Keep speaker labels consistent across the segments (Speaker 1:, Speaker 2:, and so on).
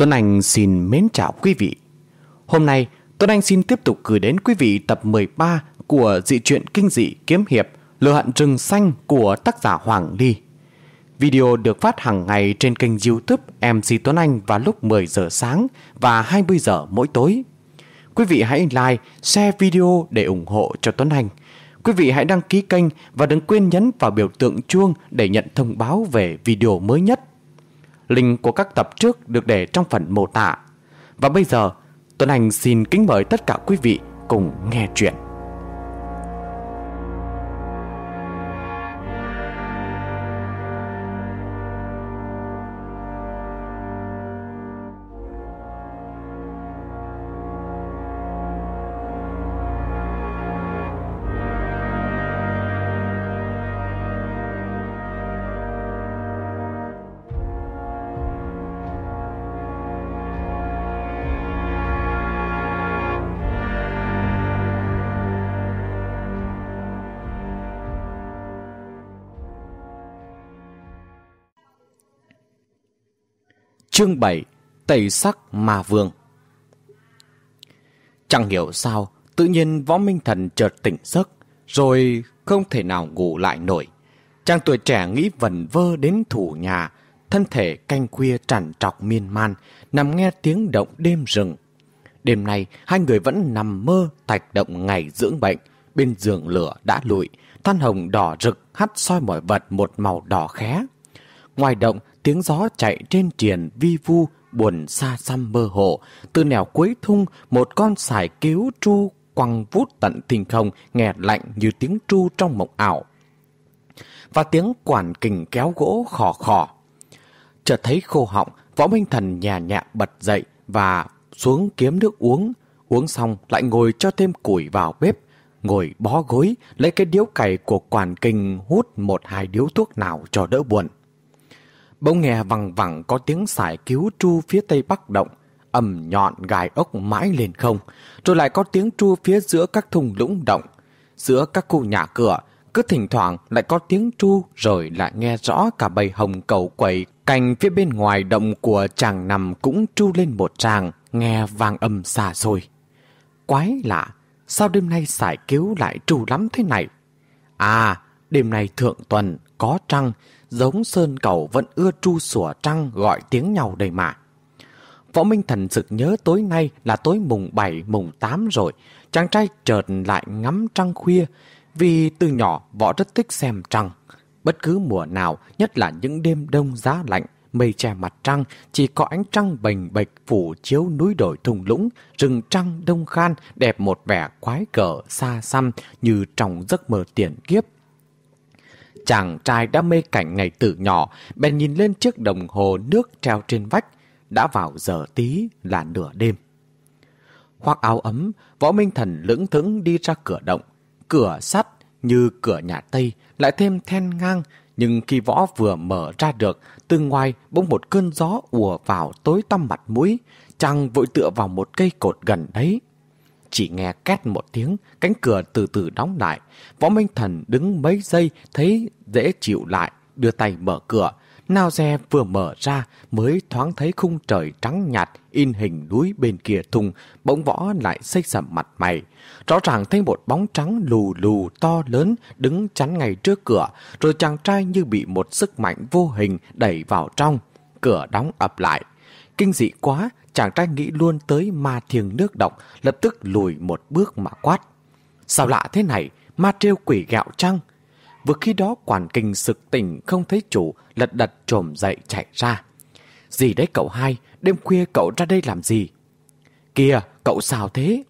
Speaker 1: Tuấn Anh xin mến chào quý vị. Hôm nay, Tuấn Anh xin tiếp tục gửi đến quý vị tập 13 của dị truyện kinh dị kiếm hiệp Lừa hận rừng xanh của tác giả Hoàng Ly. Video được phát hàng ngày trên kênh youtube MC Tuấn Anh vào lúc 10 giờ sáng và 20 giờ mỗi tối. Quý vị hãy like, share video để ủng hộ cho Tuấn Anh. Quý vị hãy đăng ký kênh và đừng quên nhấn vào biểu tượng chuông để nhận thông báo về video mới nhất. Link của các tập trước được để trong phần mô tả. Và bây giờ, Tuấn Anh xin kính mời tất cả quý vị cùng nghe chuyện. Chương 7 Tẩy sắc ma vương. Chẳng hiểu sao, Tự nhiên võ minh thần chợt tỉnh giấc, Rồi không thể nào ngủ lại nổi. Chàng tuổi trẻ nghĩ vần vơ đến thủ nhà, Thân thể canh khuya trằn trọc miên man, Nằm nghe tiếng động đêm rừng. Đêm nay, hai người vẫn nằm mơ Tạch động ngày dưỡng bệnh. Bên giường lửa đã lụi, Than hồng đỏ rực, hắt soi mọi vật một màu đỏ khé. Ngoài động tiếng gió chạy trên triền vi vu buồn xa xăm mơ hồ. Từ nẻo cuối thung, một con sải cứu tru quăng vút tận thình không, nghe lạnh như tiếng tru trong mộng ảo. Và tiếng quản kình kéo gỗ khò khò. Chợt thấy khô họng, võ minh thần nhà nhẹ bật dậy và xuống kiếm nước uống. Uống xong lại ngồi cho thêm củi vào bếp, ngồi bó gối, lấy cái điếu cày của quản kình hút một hai điếu thuốc nào cho đỡ buồn. Bỗng nghe vằng vẳng có tiếng xài cứu tru phía tây bắc động, ầm nhọn gài ốc mãi lên không, rồi lại có tiếng tru phía giữa các thùng lũng động. Giữa các khu nhà cửa, cứ thỉnh thoảng lại có tiếng tru rồi lại nghe rõ cả bầy hồng cầu quẩy cành phía bên ngoài động của chàng nằm cũng tru lên một tràng, nghe vang âm xa xôi. Quái lạ, sao đêm nay xài cứu lại tru lắm thế này? À, đêm nay thượng tuần, có trăng, giống sơn cầu vẫn ưa tru sủa trăng gọi tiếng nhau đầy mà. Võ Minh Thần sực nhớ tối nay là tối mùng 7, mùng 8 rồi, chàng trai chợt lại ngắm trăng khuya, vì từ nhỏ võ rất thích xem trăng. Bất cứ mùa nào, nhất là những đêm đông giá lạnh, mây che mặt trăng, chỉ có ánh trăng bềnh bệch phủ chiếu núi đồi thùng lũng, rừng trăng đông khan, đẹp một vẻ quái cờ xa xăm như trong giấc mơ tiền kiếp. Chàng trai đã mê cảnh ngày từ nhỏ, bèn nhìn lên chiếc đồng hồ nước treo trên vách. Đã vào giờ tí là nửa đêm. Khoác áo ấm, võ minh thần lững thững đi ra cửa động. Cửa sắt như cửa nhà Tây, lại thêm then ngang. Nhưng khi võ vừa mở ra được, từ ngoài bỗng một cơn gió ùa vào tối tăm mặt mũi. Chàng vội tựa vào một cây cột gần đấy. Chỉ nghe két một tiếng, cánh cửa từ từ đóng lại. Võ Minh Thần đứng mấy giây thấy dễ chịu lại, đưa tay mở cửa. Nào xe vừa mở ra mới thoáng thấy khung trời trắng nhạt in hình núi bên kia thùng, bỗng võ lại xây sầm mặt mày. Rõ ràng thấy một bóng trắng lù lù to lớn đứng chắn ngay trước cửa, rồi chàng trai như bị một sức mạnh vô hình đẩy vào trong. Cửa đóng ập lại. Kinh dị quá, chàng trai nghĩ luôn tới ma thiêng nước động lập tức lùi một bước mà quát. Sao lạ thế này, ma trêu quỷ gạo trăng? Vừa khi đó quản kinh sực tỉnh không thấy chủ, lật đật trồm dậy chạy ra. Gì đấy cậu hai, đêm khuya cậu ra đây làm gì? Kìa, cậu sao thế?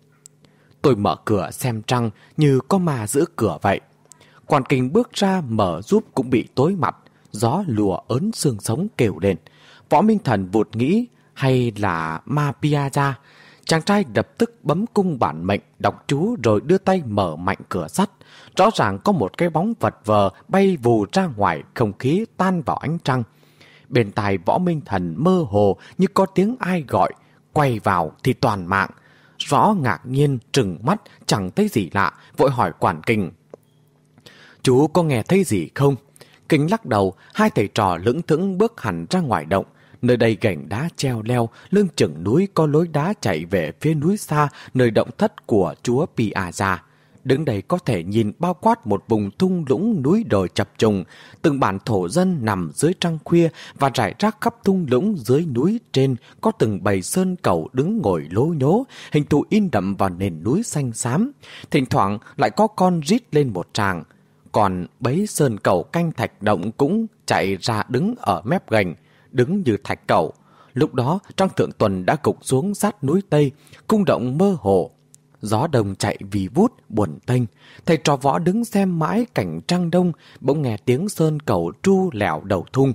Speaker 1: Tôi mở cửa xem trăng như có ma giữ cửa vậy. Quản kinh bước ra mở giúp cũng bị tối mặt, gió lùa ớn xương sống kêu lên. Võ Minh Thần vụt nghĩ hay là ma Piazza. Chàng trai đập tức bấm cung bản mệnh, đọc chú rồi đưa tay mở mạnh cửa sắt. Rõ ràng có một cái bóng vật vờ bay vù ra ngoài, không khí tan vào ánh trăng. Bên tai võ minh thần mơ hồ như có tiếng ai gọi, quay vào thì toàn mạng. Rõ ngạc nhiên, trừng mắt, chẳng thấy gì lạ, vội hỏi quản kinh. Chú có nghe thấy gì không? Kinh lắc đầu, hai thầy trò lững thững bước hẳn ra ngoài động, Nơi đây gành đá treo leo, lưng chừng núi có lối đá chạy về phía núi xa, nơi động thất của chúa Piazza. Đứng đây có thể nhìn bao quát một vùng thung lũng núi đồi chập trùng, từng bản thổ dân nằm dưới trăng khuya và rải rác khắp thung lũng dưới núi trên có từng bầy sơn cầu đứng ngồi lố nhố, hình thù in đậm vào nền núi xanh xám. Thỉnh thoảng lại có con rít lên một tràng. Còn bấy sơn cầu canh thạch động cũng chạy ra đứng ở mép gành, đứng như thạch cầu. Lúc đó, trang Thượng Tuần đã cục xuống sát núi Tây, cung động mơ hồ, Gió đông chạy vì vút, buồn tênh. Thầy trò võ đứng xem mãi cảnh trăng đông, bỗng nghe tiếng sơn cầu tru lẻo đầu thung.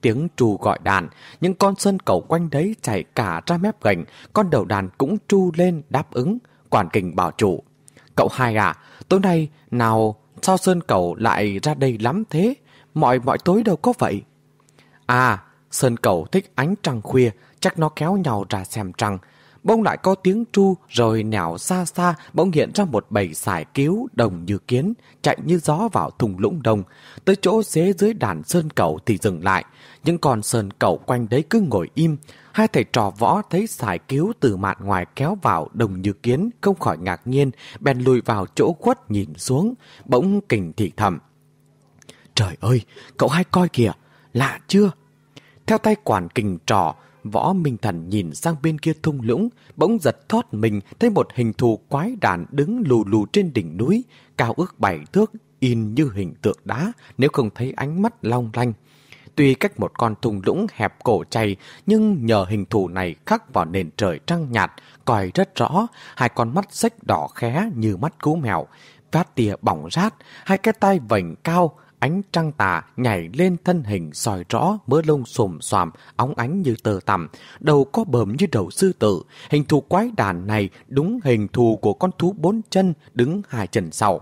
Speaker 1: Tiếng tru gọi đàn, những con sơn cầu quanh đấy chạy cả ra mép gành, con đầu đàn cũng tru lên đáp ứng. Quản kình bảo chủ. Cậu hai à, tối nay nào sao sơn cầu lại ra đây lắm thế? Mọi mọi tối đâu có vậy? À, sơn cầu thích ánh trăng khuya, chắc nó kéo nhau ra xem trăng. Bỗng lại có tiếng tru rồi nẻo xa xa bỗng hiện ra một bầy sải cứu đồng như kiến chạy như gió vào thùng lũng đông. Tới chỗ xế dưới đàn sơn cầu thì dừng lại. Những con sơn cầu quanh đấy cứ ngồi im. Hai thầy trò võ thấy sải cứu từ mạn ngoài kéo vào đồng như kiến không khỏi ngạc nhiên bèn lùi vào chỗ khuất nhìn xuống bỗng kình thị thầm. Trời ơi, cậu hai coi kìa, lạ chưa? Theo tay quản kình trò, Võ Minh Thần nhìn sang bên kia thung lũng, bỗng giật thoát mình thấy một hình thù quái đàn đứng lù lù trên đỉnh núi, cao ước bảy thước, in như hình tượng đá nếu không thấy ánh mắt long lanh. Tuy cách một con thung lũng hẹp cổ chay, nhưng nhờ hình thù này khắc vào nền trời trăng nhạt, coi rất rõ, hai con mắt xích đỏ khé như mắt cú mèo, phát tia bỏng rát, hai cái tay vành cao, ánh trăng tà nhảy lên thân hình soi rõ mớ lông xồm xoàm, óng ánh như tờ tằm, đầu có bờm như đầu sư tử. Hình thù quái đàn này đúng hình thù của con thú bốn chân đứng hai chân sau.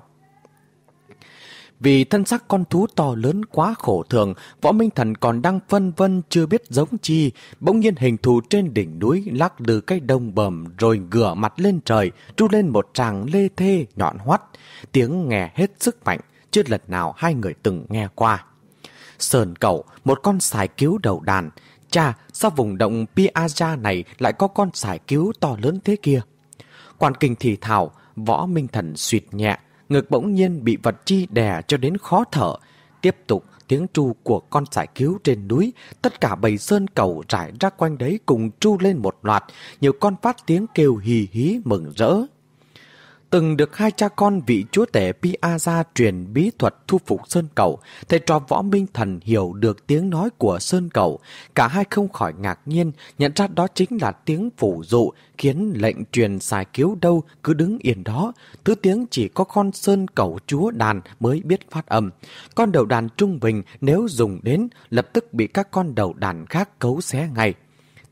Speaker 1: Vì thân sắc con thú to lớn quá khổ thường, võ minh thần còn đang phân vân chưa biết giống chi. Bỗng nhiên hình thù trên đỉnh núi lắc lư cái đông bầm rồi ngửa mặt lên trời, tru lên một tràng lê thê nhọn hoắt. Tiếng nghe hết sức mạnh chưa lần nào hai người từng nghe qua. Sờn cậu, một con sải cứu đầu đàn. Cha, sao vùng động Piaja này lại có con sải cứu to lớn thế kia? Quan kinh thì thảo, võ minh thần suyệt nhẹ, ngực bỗng nhiên bị vật chi đè cho đến khó thở. Tiếp tục tiếng tru của con sải cứu trên núi, tất cả bầy sơn cầu rải ra quanh đấy cùng tru lên một loạt, nhiều con phát tiếng kêu hì hí mừng rỡ từng được hai cha con vị chúa tể Piazza truyền bí thuật thu phục Sơn Cầu, thầy trò võ minh thần hiểu được tiếng nói của Sơn Cầu. Cả hai không khỏi ngạc nhiên, nhận ra đó chính là tiếng phủ dụ, khiến lệnh truyền xài cứu đâu cứ đứng yên đó. Thứ tiếng chỉ có con Sơn Cầu chúa đàn mới biết phát âm. Con đầu đàn trung bình nếu dùng đến, lập tức bị các con đầu đàn khác cấu xé ngay.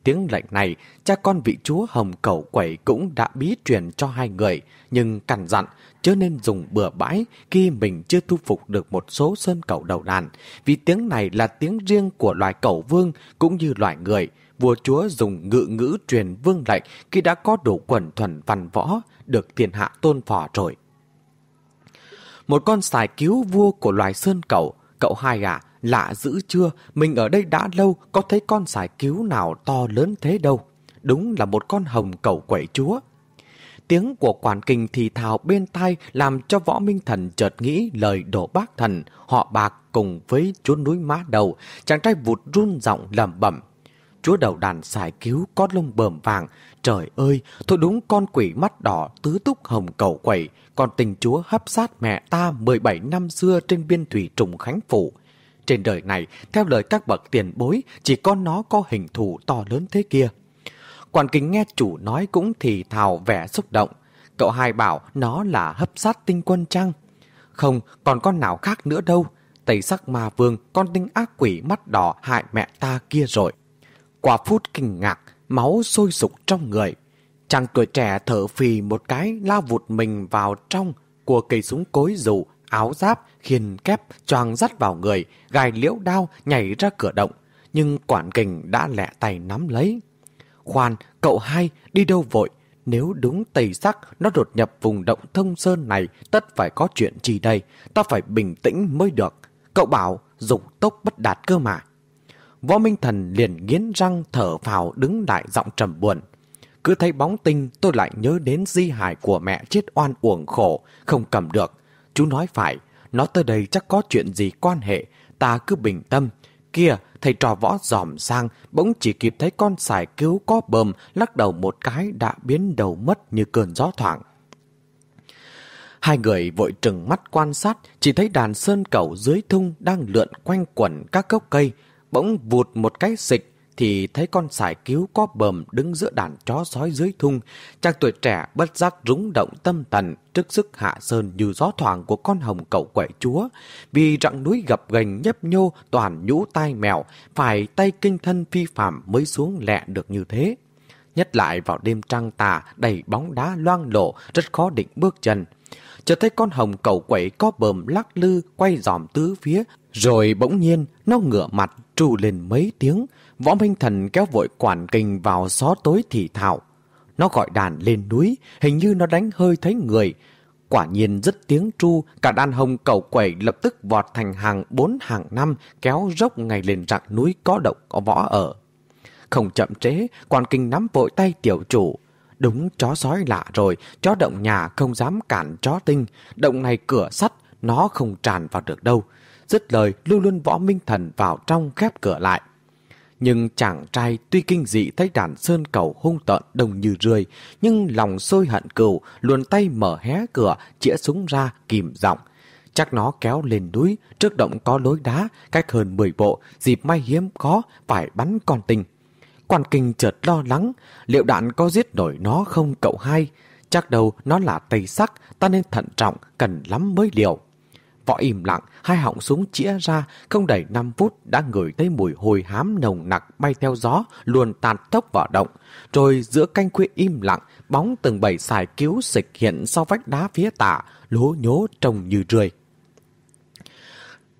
Speaker 1: Tiếng lệnh này, cha con vị chúa Hồng Cầu Quẩy cũng đã bí truyền cho hai người, nhưng cằn dặn, chớ nên dùng bừa bãi khi mình chưa thu phục được một số sơn cầu đầu đàn, vì tiếng này là tiếng riêng của loài cầu vương cũng như loài người. Vua chúa dùng ngự ngữ truyền vương lệnh khi đã có đủ quần thuần văn võ, được thiên hạ tôn phò rồi. Một con xài cứu vua của loài sơn cầu, cậu hai à, Lạ dữ chưa, mình ở đây đã lâu có thấy con sải cứu nào to lớn thế đâu. Đúng là một con hồng cầu quẩy chúa. Tiếng của quản kinh thì thào bên tai làm cho võ minh thần chợt nghĩ lời đổ bác thần, họ bạc cùng với chúa núi má đầu, chàng trai vụt run giọng lầm bẩm. Chúa đầu đàn xài cứu có lông bờm vàng, trời ơi, thôi đúng con quỷ mắt đỏ tứ túc hồng cầu quẩy, còn tình chúa hấp sát mẹ ta 17 năm xưa trên biên thủy trùng khánh phủ. Trên đời này, theo lời các bậc tiền bối, chỉ có nó có hình thù to lớn thế kia. Quản kính nghe chủ nói cũng thì thào vẻ xúc động. Cậu hai bảo nó là hấp sát tinh quân trăng. Không, còn con nào khác nữa đâu. Tây sắc ma vương, con tinh ác quỷ mắt đỏ hại mẹ ta kia rồi. Qua phút kinh ngạc, máu sôi sục trong người. Chàng tuổi trẻ thở phì một cái lao vụt mình vào trong của cây súng cối rủ áo giáp, khiên kép, choàng dắt vào người, gài liễu đao nhảy ra cửa động, nhưng quản kình đã lẹ tay nắm lấy. Khoan, cậu hai, đi đâu vội? Nếu đúng tây sắc, nó đột nhập vùng động thông sơn này, tất phải có chuyện gì đây? Ta phải bình tĩnh mới được. Cậu bảo, dục tốc bất đạt cơ mà. Võ Minh Thần liền nghiến răng thở vào đứng đại giọng trầm buồn. Cứ thấy bóng tinh tôi lại nhớ đến di hài của mẹ chết oan uổng khổ, không cầm được. Chú nói phải, nó tới đây chắc có chuyện gì quan hệ, ta cứ bình tâm. Kia, thầy trò võ dòm sang, bỗng chỉ kịp thấy con sải cứu có bờm, lắc đầu một cái đã biến đầu mất như cơn gió thoảng. Hai người vội trừng mắt quan sát, chỉ thấy đàn sơn cầu dưới thung đang lượn quanh quẩn các gốc cây, bỗng vụt một cái xịch, thì thấy con sải cứu có bờm đứng giữa đàn chó sói dưới thung. Chàng tuổi trẻ bất giác rúng động tâm thần trước sức hạ sơn như gió thoảng của con hồng cậu quậy chúa. Vì rặng núi gập gành nhấp nhô toàn nhũ tai mèo, phải tay kinh thân phi phạm mới xuống lẹ được như thế. Nhất lại vào đêm trăng tà đầy bóng đá loang lộ, rất khó định bước chân. Chợt thấy con hồng cầu quẩy có bờm lắc lư quay dòm tứ phía, rồi bỗng nhiên nó ngửa mặt trù lên mấy tiếng, Võ Minh Thần kéo vội quản kình vào xó tối thì thảo. Nó gọi đàn lên núi, hình như nó đánh hơi thấy người. Quả nhiên rất tiếng tru, cả đàn hồng cầu quẩy lập tức vọt thành hàng bốn hàng năm, kéo dốc ngay lên rặng núi có động có võ ở. Không chậm trễ, quản kinh nắm vội tay tiểu chủ. Đúng chó sói lạ rồi, chó động nhà không dám cản chó tinh. Động này cửa sắt, nó không tràn vào được đâu. Dứt lời, luôn luôn võ minh thần vào trong khép cửa lại. Nhưng chàng trai tuy kinh dị thấy đàn sơn cầu hung tợn đồng như rươi, nhưng lòng sôi hận cừu, luồn tay mở hé cửa, chĩa súng ra, kìm giọng. Chắc nó kéo lên núi, trước động có lối đá, cách hơn 10 bộ, dịp may hiếm có, phải bắn con tình. Quan kinh chợt lo lắng, liệu đạn có giết nổi nó không cậu hai? Chắc đâu nó là tây sắc, ta nên thận trọng, cần lắm mới liệu. Võ im lặng, hai họng súng chĩa ra, không đầy 5 phút đã ngửi thấy mùi hôi hám nồng nặc bay theo gió, luồn tàn tốc vào động. Rồi giữa canh khuya im lặng, bóng từng bầy xài cứu xịch hiện sau vách đá phía tả, lố nhố trông như rươi.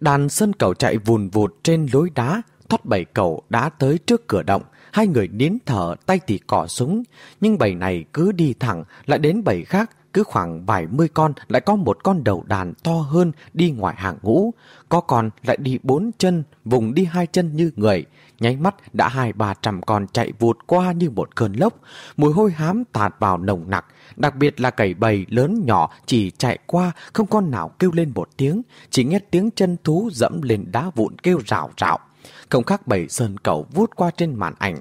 Speaker 1: Đàn sân cầu chạy vùn vụt trên lối đá, thoát bảy cầu đã tới trước cửa động. Hai người nín thở, tay thì cỏ súng. Nhưng bầy này cứ đi thẳng, lại đến bầy khác, cứ khoảng vài mươi con lại có một con đầu đàn to hơn đi ngoài hàng ngũ. Có con lại đi bốn chân, vùng đi hai chân như người. Nháy mắt đã hai ba trăm con chạy vụt qua như một cơn lốc. Mùi hôi hám tạt vào nồng nặc. Đặc biệt là cầy bầy lớn nhỏ chỉ chạy qua không con nào kêu lên một tiếng. Chỉ nghe tiếng chân thú dẫm lên đá vụn kêu rào rào. Không khác bầy sơn cầu vút qua trên màn ảnh.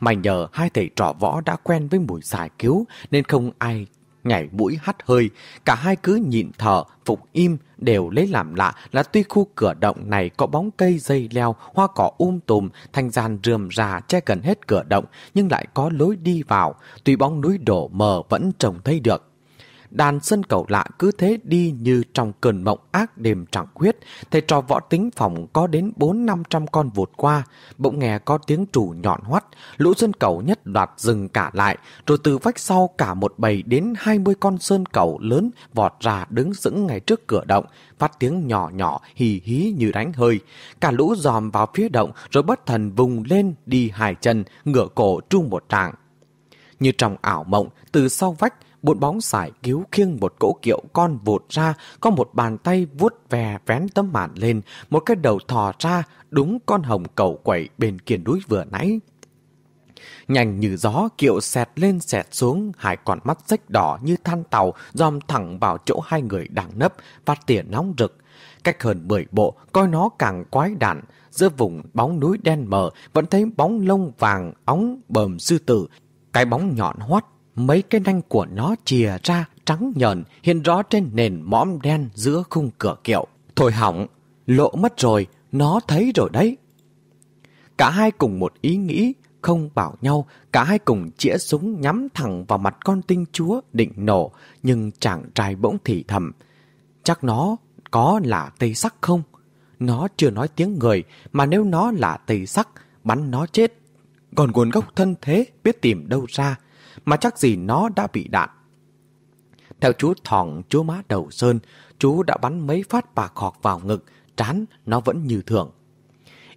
Speaker 1: mà nhờ hai thầy trò võ đã quen với mùi xài cứu nên không ai nhảy mũi hắt hơi, cả hai cứ nhịn thở, phục im, đều lấy làm lạ là tuy khu cửa động này có bóng cây dây leo, hoa cỏ um tùm, thanh gian rườm rà che gần hết cửa động, nhưng lại có lối đi vào, tuy bóng núi đổ mờ vẫn trông thấy được. Đàn sân cầu lạ cứ thế đi như trong cơn mộng ác đêm trắng huyết. Thầy trò võ tính phòng có đến 4-500 con vụt qua. Bỗng nghe có tiếng trù nhọn hoắt. Lũ sân cầu nhất đoạt dừng cả lại. Rồi từ vách sau cả một bầy đến 20 con sơn cầu lớn vọt ra đứng sững ngay trước cửa động. Phát tiếng nhỏ nhỏ hì hí như đánh hơi. Cả lũ dòm vào phía động rồi bất thần vùng lên đi hai chân ngửa cổ trung một trạng. Như trong ảo mộng, từ sau vách, Bốn bóng giải cứu khiêng một cỗ kiệu con vụt ra, có một bàn tay vuốt vè vén tấm màn lên, một cái đầu thò ra, đúng con hồng cầu quẩy bên kiền núi vừa nãy. Nhanh như gió, kiệu xẹt lên xẹt xuống, hai con mắt rách đỏ như than tàu, dòm thẳng vào chỗ hai người đang nấp, phát tỉa nóng rực. Cách hơn 10 bộ, coi nó càng quái đản, giữa vùng bóng núi đen mờ, vẫn thấy bóng lông vàng, óng, bờm sư tử, cái bóng nhọn hoắt mấy cái nanh của nó chìa ra trắng nhờn hiện rõ trên nền mõm đen giữa khung cửa kiệu. Thôi hỏng, lộ mất rồi, nó thấy rồi đấy. Cả hai cùng một ý nghĩ, không bảo nhau, cả hai cùng chĩa súng nhắm thẳng vào mặt con tinh chúa định nổ, nhưng chàng trai bỗng thì thầm. Chắc nó có là tây sắc không? Nó chưa nói tiếng người, mà nếu nó là tây sắc, bắn nó chết. Còn nguồn gốc thân thế biết tìm đâu ra, mà chắc gì nó đã bị đạn. Theo chú thỏng chú má đầu sơn, chú đã bắn mấy phát bà khọc vào ngực, trán nó vẫn như thường.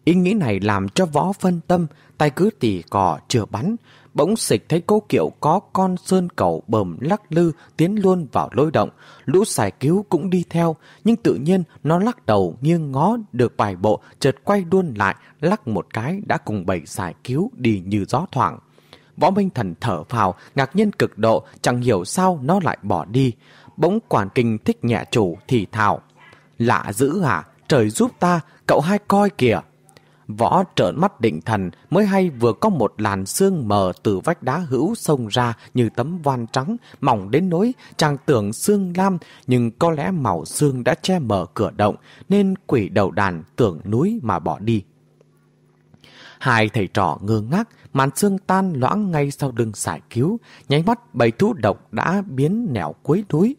Speaker 1: Ý nghĩ này làm cho võ phân tâm, tay cứ tỉ cò chưa bắn, bỗng xịch thấy cố kiệu có con sơn cầu bầm lắc lư tiến luôn vào lối động. Lũ xài cứu cũng đi theo, nhưng tự nhiên nó lắc đầu nghiêng ngó được bài bộ, chợt quay đuôn lại, lắc một cái đã cùng bảy xài cứu đi như gió thoảng. Võ Minh Thần thở vào, ngạc nhiên cực độ, chẳng hiểu sao nó lại bỏ đi. Bỗng quản kinh thích nhẹ chủ thì thảo. Lạ dữ hả? Trời giúp ta, cậu hai coi kìa. Võ trợn mắt định thần mới hay vừa có một làn xương mờ từ vách đá hữu sông ra như tấm van trắng, mỏng đến nỗi chàng tưởng xương lam nhưng có lẽ màu xương đã che mờ cửa động nên quỷ đầu đàn tưởng núi mà bỏ đi. Hai thầy trò ngơ ngác, màn xương tan loãng ngay sau đường giải cứu, nháy mắt bầy thú độc đã biến nẻo cuối núi.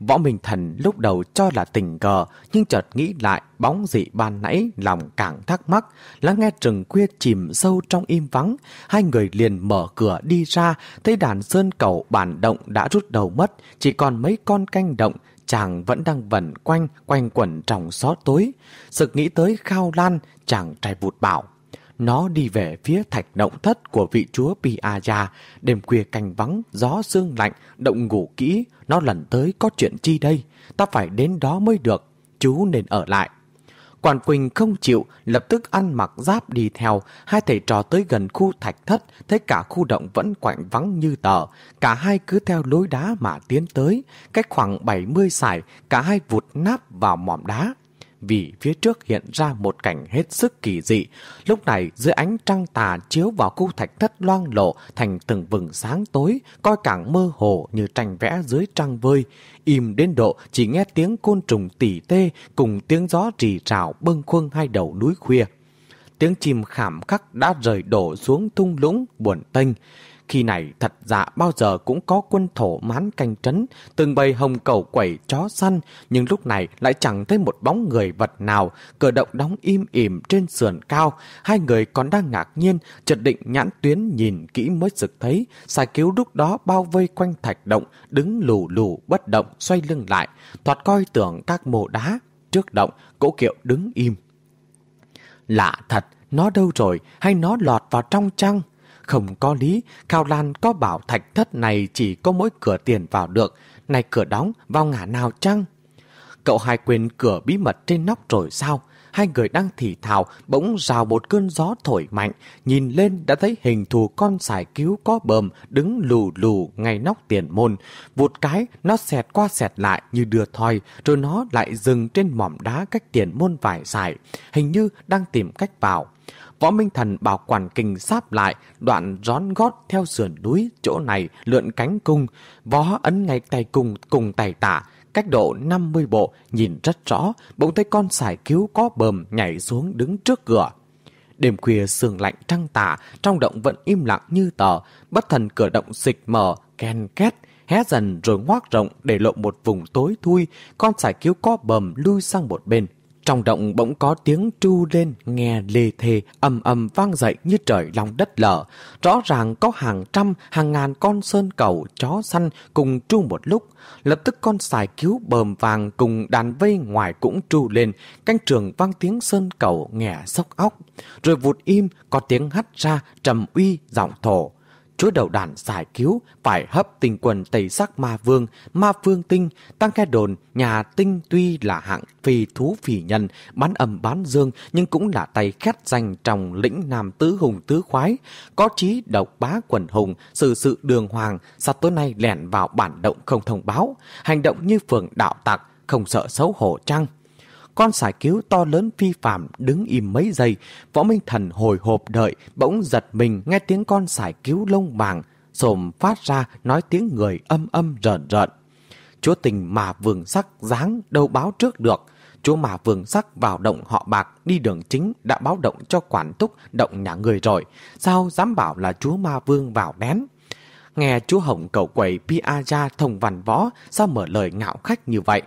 Speaker 1: Võ Minh Thần lúc đầu cho là tình cờ, nhưng chợt nghĩ lại bóng dị ban nãy lòng càng thắc mắc, lắng nghe rừng khuya chìm sâu trong im vắng. Hai người liền mở cửa đi ra, thấy đàn sơn cầu bản động đã rút đầu mất, chỉ còn mấy con canh động, chàng vẫn đang vẩn quanh, quanh quẩn trong xó tối. Sực nghĩ tới Khao Lan, chàng trai vụt bảo. Nó đi về phía thạch động thất của vị chúa Piaja. Đêm khuya canh vắng, gió sương lạnh, động ngủ kỹ. Nó lần tới có chuyện chi đây? Ta phải đến đó mới được. Chú nên ở lại. Quản Quỳnh không chịu, lập tức ăn mặc giáp đi theo. Hai thầy trò tới gần khu thạch thất, thấy cả khu động vẫn quạnh vắng như tờ. Cả hai cứ theo lối đá mà tiến tới. Cách khoảng 70 sải, cả hai vụt nắp vào mỏm đá vì phía trước hiện ra một cảnh hết sức kỳ dị. Lúc này dưới ánh trăng tà chiếu vào khu thạch thất loang lộ thành từng vừng sáng tối, coi càng mơ hồ như tranh vẽ dưới trăng vơi. Im đến độ chỉ nghe tiếng côn trùng tỉ tê cùng tiếng gió rì rào bâng khuâng hai đầu núi khuya. Tiếng chim khảm khắc đã rời đổ xuống thung lũng buồn tênh. Khi này thật dạ bao giờ cũng có quân thổ mán canh trấn, từng bầy hồng cầu quẩy chó săn, nhưng lúc này lại chẳng thấy một bóng người vật nào, cờ động đóng im ỉm trên sườn cao. Hai người còn đang ngạc nhiên, chợt định nhãn tuyến nhìn kỹ mới sực thấy, xài cứu lúc đó bao vây quanh thạch động, đứng lù lù bất động, xoay lưng lại, thoạt coi tưởng các mồ đá. Trước động, cỗ kiệu đứng im. Lạ thật, nó đâu rồi, hay nó lọt vào trong trăng? Không có lý, Cao Lan có bảo thạch thất này chỉ có mỗi cửa tiền vào được, này cửa đóng, vào ngả nào chăng? Cậu hai quên cửa bí mật trên nóc rồi sao? Hai người đang thì thào, bỗng rào một cơn gió thổi mạnh, nhìn lên đã thấy hình thù con sải cứu có bờm đứng lù lù ngay nóc tiền môn. Vụt cái, nó xẹt qua xẹt lại như đưa thoi, rồi nó lại dừng trên mỏm đá cách tiền môn vài sải, hình như đang tìm cách vào. Võ Minh Thần bảo quản kình sáp lại, đoạn rón gót theo sườn núi, chỗ này lượn cánh cung. Võ ấn ngay tay cung cùng tay tả, cách độ 50 bộ, nhìn rất rõ, bỗng thấy con sải cứu có bờm nhảy xuống đứng trước cửa. Đêm khuya sương lạnh trăng tả, trong động vẫn im lặng như tờ, bất thần cửa động xịch mở, ken két, hé dần rồi ngoác rộng để lộ một vùng tối thui, con sải cứu có bờm lui sang một bên. Trong động bỗng có tiếng tru lên, nghe lê thề, ầm ầm vang dậy như trời lòng đất lở. Rõ ràng có hàng trăm, hàng ngàn con sơn cầu, chó săn cùng tru một lúc. Lập tức con xài cứu bờm vàng cùng đàn vây ngoài cũng tru lên, canh trường vang tiếng sơn cầu nghe sốc óc. Rồi vụt im, có tiếng hắt ra, trầm uy, giọng thổ chúa đầu đàn giải cứu phải hấp tình quần tây sắc ma vương, ma vương tinh, tăng nghe đồn nhà tinh tuy là hạng phi thú phỉ nhân, bán âm bán dương nhưng cũng là tay khét danh trong lĩnh nam tứ hùng tứ khoái, có trí độc bá quần hùng, sự sự đường hoàng, sao tối nay lẻn vào bản động không thông báo, hành động như phường đạo tặc, không sợ xấu hổ trăng. Con sải cứu to lớn phi phạm đứng im mấy giây, võ minh thần hồi hộp đợi, bỗng giật mình nghe tiếng con sải cứu lông vàng, sồm phát ra nói tiếng người âm âm rợn rợn. Chúa tình mà vườn sắc dáng đâu báo trước được. Chúa mà vườn sắc vào động họ bạc đi đường chính đã báo động cho quản túc động nhà người rồi. Sao dám bảo là chúa ma vương vào đén? Nghe chúa Hồng cầu quầy Piaja thông văn võ sao mở lời ngạo khách như vậy?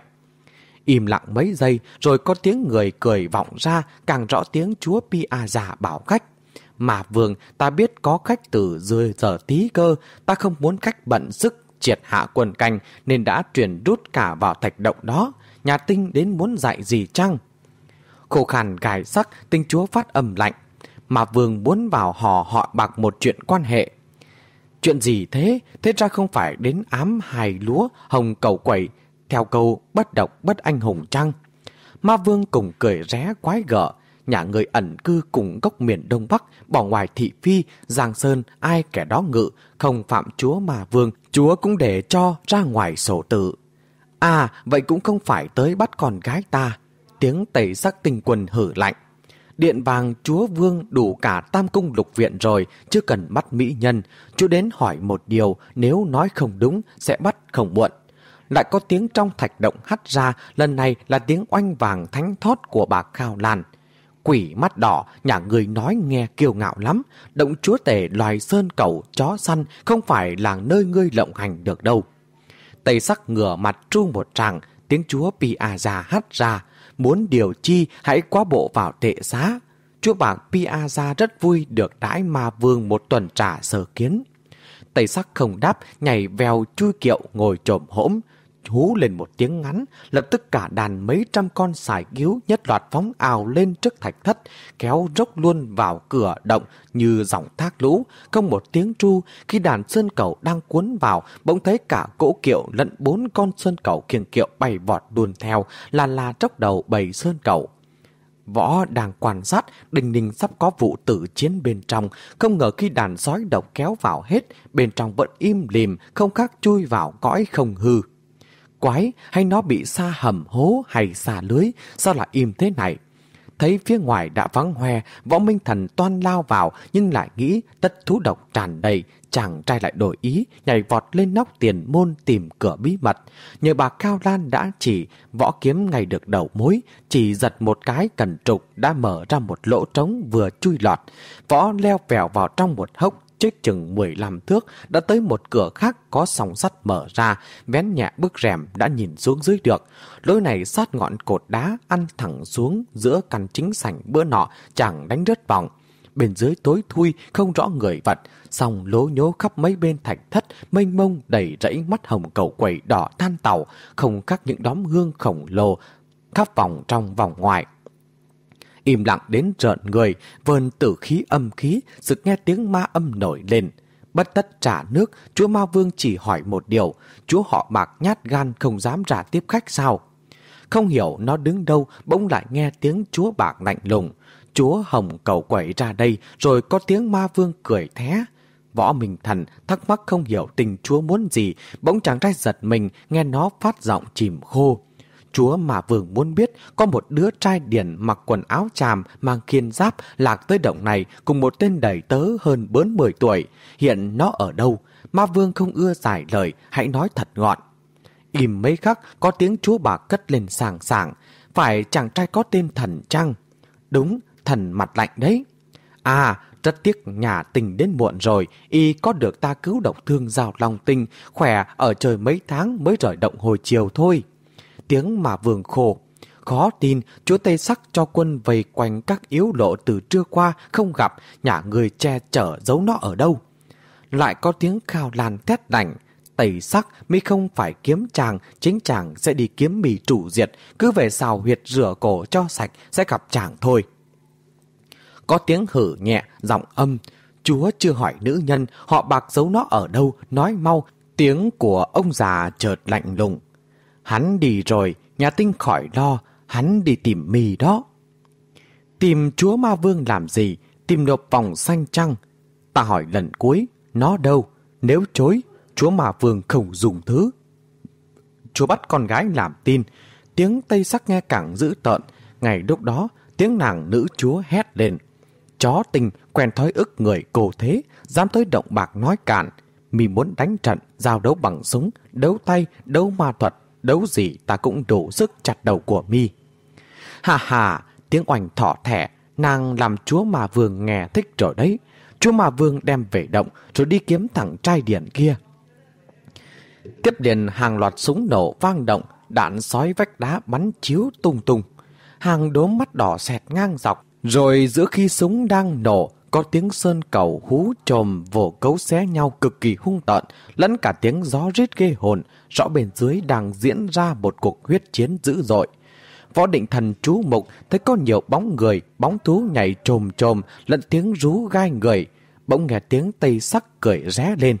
Speaker 1: Im lặng mấy giây rồi có tiếng người cười vọng ra càng rõ tiếng chúa Pia già bảo khách. Mà vương ta biết có khách từ dưới giờ tí cơ, ta không muốn khách bận sức triệt hạ quần canh nên đã truyền rút cả vào thạch động đó. Nhà tinh đến muốn dạy gì chăng? Khổ khàn gài sắc, tinh chúa phát âm lạnh. Mà vương muốn vào hò họ bạc một chuyện quan hệ. Chuyện gì thế? Thế ra không phải đến ám hài lúa, hồng cầu quẩy, theo câu bất độc bất anh hùng trăng. Ma Vương cùng cười ré quái gở, nhà người ẩn cư cùng gốc miền Đông Bắc, bỏ ngoài thị phi, Giang Sơn, ai kẻ đó ngự, không phạm chúa mà vương, chúa cũng để cho ra ngoài sổ tự. À, vậy cũng không phải tới bắt con gái ta. Tiếng tẩy sắc tình quần hử lạnh. Điện vàng chúa vương đủ cả tam cung lục viện rồi, chưa cần mắt mỹ nhân. Chúa đến hỏi một điều, nếu nói không đúng, sẽ bắt không muộn. Lại có tiếng trong thạch động hắt ra, lần này là tiếng oanh vàng thánh thót của bà Khao Lan. Quỷ mắt đỏ, nhà người nói nghe kiêu ngạo lắm. Động chúa tể loài sơn cầu, chó săn không phải là nơi ngươi lộng hành được đâu. Tây sắc ngửa mặt tru một tràng, tiếng chúa Pi A Già hắt ra. Muốn điều chi, hãy quá bộ vào tệ xá. Chúa bảng Pi A Già rất vui được đãi ma vương một tuần trả sở kiến. Tây sắc không đáp, nhảy vèo chui kiệu ngồi trộm hỗm, hú lên một tiếng ngắn, lập tức cả đàn mấy trăm con sải cứu nhất loạt phóng ào lên trước thạch thất, kéo rốc luôn vào cửa động như dòng thác lũ, không một tiếng tru, khi đàn sơn cầu đang cuốn vào, bỗng thấy cả cỗ kiệu lẫn bốn con sơn cầu kiềng kiệu bay vọt đuôn theo, là là tróc đầu bầy sơn cầu. Võ đang quan sát, đình đình sắp có vụ tử chiến bên trong, không ngờ khi đàn sói độc kéo vào hết, bên trong vẫn im lìm, không khác chui vào cõi không hư quái hay nó bị xa hầm hố hay xa lưới, sao lại im thế này? Thấy phía ngoài đã vắng hoe, võ minh thần toan lao vào nhưng lại nghĩ tất thú độc tràn đầy, chàng trai lại đổi ý, nhảy vọt lên nóc tiền môn tìm cửa bí mật. Nhờ bà Cao Lan đã chỉ, võ kiếm ngày được đầu mối, chỉ giật một cái cần trục đã mở ra một lỗ trống vừa chui lọt. Võ leo vèo vào trong một hốc trích chừng 15 thước đã tới một cửa khác có sòng sắt mở ra, vén nhẹ bức rèm đã nhìn xuống dưới được. Lối này sát ngọn cột đá ăn thẳng xuống giữa căn chính sảnh bữa nọ chẳng đánh rớt vòng. Bên dưới tối thui không rõ người vật, song lố nhố khắp mấy bên thạch thất, mênh mông đầy rẫy mắt hồng cầu quẩy đỏ than tàu, không các những đóm hương khổng lồ khắp vòng trong vòng ngoài im lặng đến rợn người, vờn tử khí âm khí, sực nghe tiếng ma âm nổi lên. Bất tất trả nước, chúa ma vương chỉ hỏi một điều, chúa họ bạc nhát gan không dám trả tiếp khách sao? Không hiểu nó đứng đâu, bỗng lại nghe tiếng chúa bạc lạnh lùng. Chúa hồng cầu quẩy ra đây, rồi có tiếng ma vương cười thé. Võ Minh Thần thắc mắc không hiểu tình chúa muốn gì, bỗng chàng trai giật mình nghe nó phát giọng chìm khô. Chúa mà vương muốn biết có một đứa trai điển mặc quần áo tràm mang khiên giáp lạc tới động này cùng một tên đầy tớ hơn 40 tuổi. Hiện nó ở đâu? Ma vương không ưa giải lời, hãy nói thật gọn. Im mấy khắc, có tiếng chúa bà cất lên sàng sàng. Phải chàng trai có tên thần trăng. Đúng, thần mặt lạnh đấy. À, rất tiếc nhà tình đến muộn rồi, y có được ta cứu độc thương rào lòng tinh, khỏe ở trời mấy tháng mới rời động hồi chiều thôi tiếng mà vườn khổ. Khó tin, chúa Tây Sắc cho quân vây quanh các yếu lộ từ trưa qua không gặp, nhà người che chở giấu nó ở đâu. Lại có tiếng khao lan thét đảnh, Tây Sắc mi không phải kiếm chàng, chính chàng sẽ đi kiếm mì chủ diệt, cứ về xào huyệt rửa cổ cho sạch sẽ gặp chàng thôi. Có tiếng hử nhẹ, giọng âm, chúa chưa hỏi nữ nhân, họ bạc giấu nó ở đâu, nói mau, tiếng của ông già chợt lạnh lùng. Hắn đi rồi, nhà tinh khỏi lo, hắn đi tìm mì đó. Tìm chúa ma vương làm gì, tìm nộp vòng xanh trăng. Ta hỏi lần cuối, nó đâu? Nếu chối, chúa ma vương không dùng thứ. Chúa bắt con gái làm tin, tiếng tây sắc nghe càng dữ tợn. Ngày lúc đó, tiếng nàng nữ chúa hét lên. Chó tình quen thói ức người cổ thế, dám tới động bạc nói cản. mì muốn đánh trận, giao đấu bằng súng, đấu tay, đấu ma thuật, đấu gì ta cũng đủ sức chặt đầu của mi. Hà hà, tiếng oanh thỏ thẻ, nàng làm chúa mà vương nghe thích rồi đấy. Chúa mà vương đem về động rồi đi kiếm thằng trai điển kia. Tiếp liền hàng loạt súng nổ vang động, đạn sói vách đá bắn chiếu tung tung. Hàng đố mắt đỏ xẹt ngang dọc, rồi giữa khi súng đang nổ, có tiếng sơn cầu hú trồm vồ cấu xé nhau cực kỳ hung tợn, lẫn cả tiếng gió rít ghê hồn, rõ bên dưới đang diễn ra một cuộc huyết chiến dữ dội. Võ định thần chú mục thấy có nhiều bóng người, bóng thú nhảy trồm trồm, lẫn tiếng rú gai người. Bỗng nghe tiếng tây sắc cười ré lên.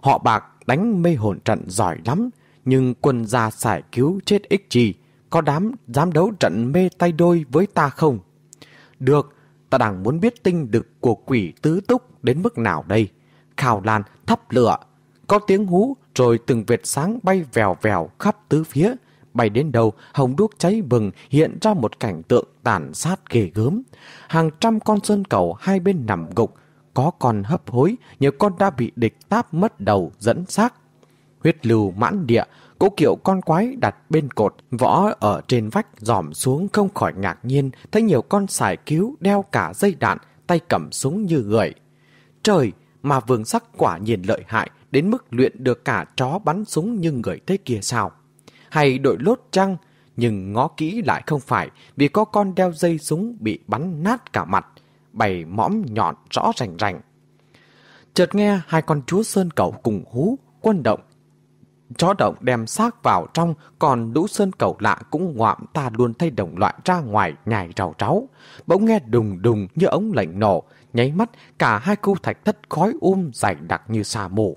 Speaker 1: Họ bạc đánh mê hồn trận giỏi lắm, nhưng quân gia giải cứu chết ích chi. Có đám dám đấu trận mê tay đôi với ta không? Được, ta đang muốn biết tinh đực của quỷ tứ túc đến mức nào đây. Khảo lan thắp lửa, có tiếng hú rồi từng vệt sáng bay vèo vèo khắp tứ phía. Bay đến đầu, hồng đuốc cháy bừng hiện ra một cảnh tượng tàn sát ghê gớm. Hàng trăm con sơn cầu hai bên nằm gục, có con hấp hối, nhiều con đã bị địch táp mất đầu dẫn xác. Huyết lưu mãn địa, cố kiệu con quái đặt bên cột, võ ở trên vách dòm xuống không khỏi ngạc nhiên, thấy nhiều con xài cứu đeo cả dây đạn, tay cầm súng như người. Trời, mà vương sắc quả nhiên lợi hại, đến mức luyện được cả chó bắn súng như người thế kia sao? Hay đội lốt chăng? Nhưng ngó kỹ lại không phải, vì có con đeo dây súng bị bắn nát cả mặt, bày mõm nhọn rõ rành rành. Chợt nghe hai con chúa sơn cầu cùng hú, quân động. Chó động đem xác vào trong, còn lũ sơn cầu lạ cũng ngoạm ta luôn thay đồng loại ra ngoài nhảy rào tráo. Bỗng nghe đùng đùng như ống lạnh nổ, nháy mắt cả hai khu thạch thất khói um dày đặc như xà mù.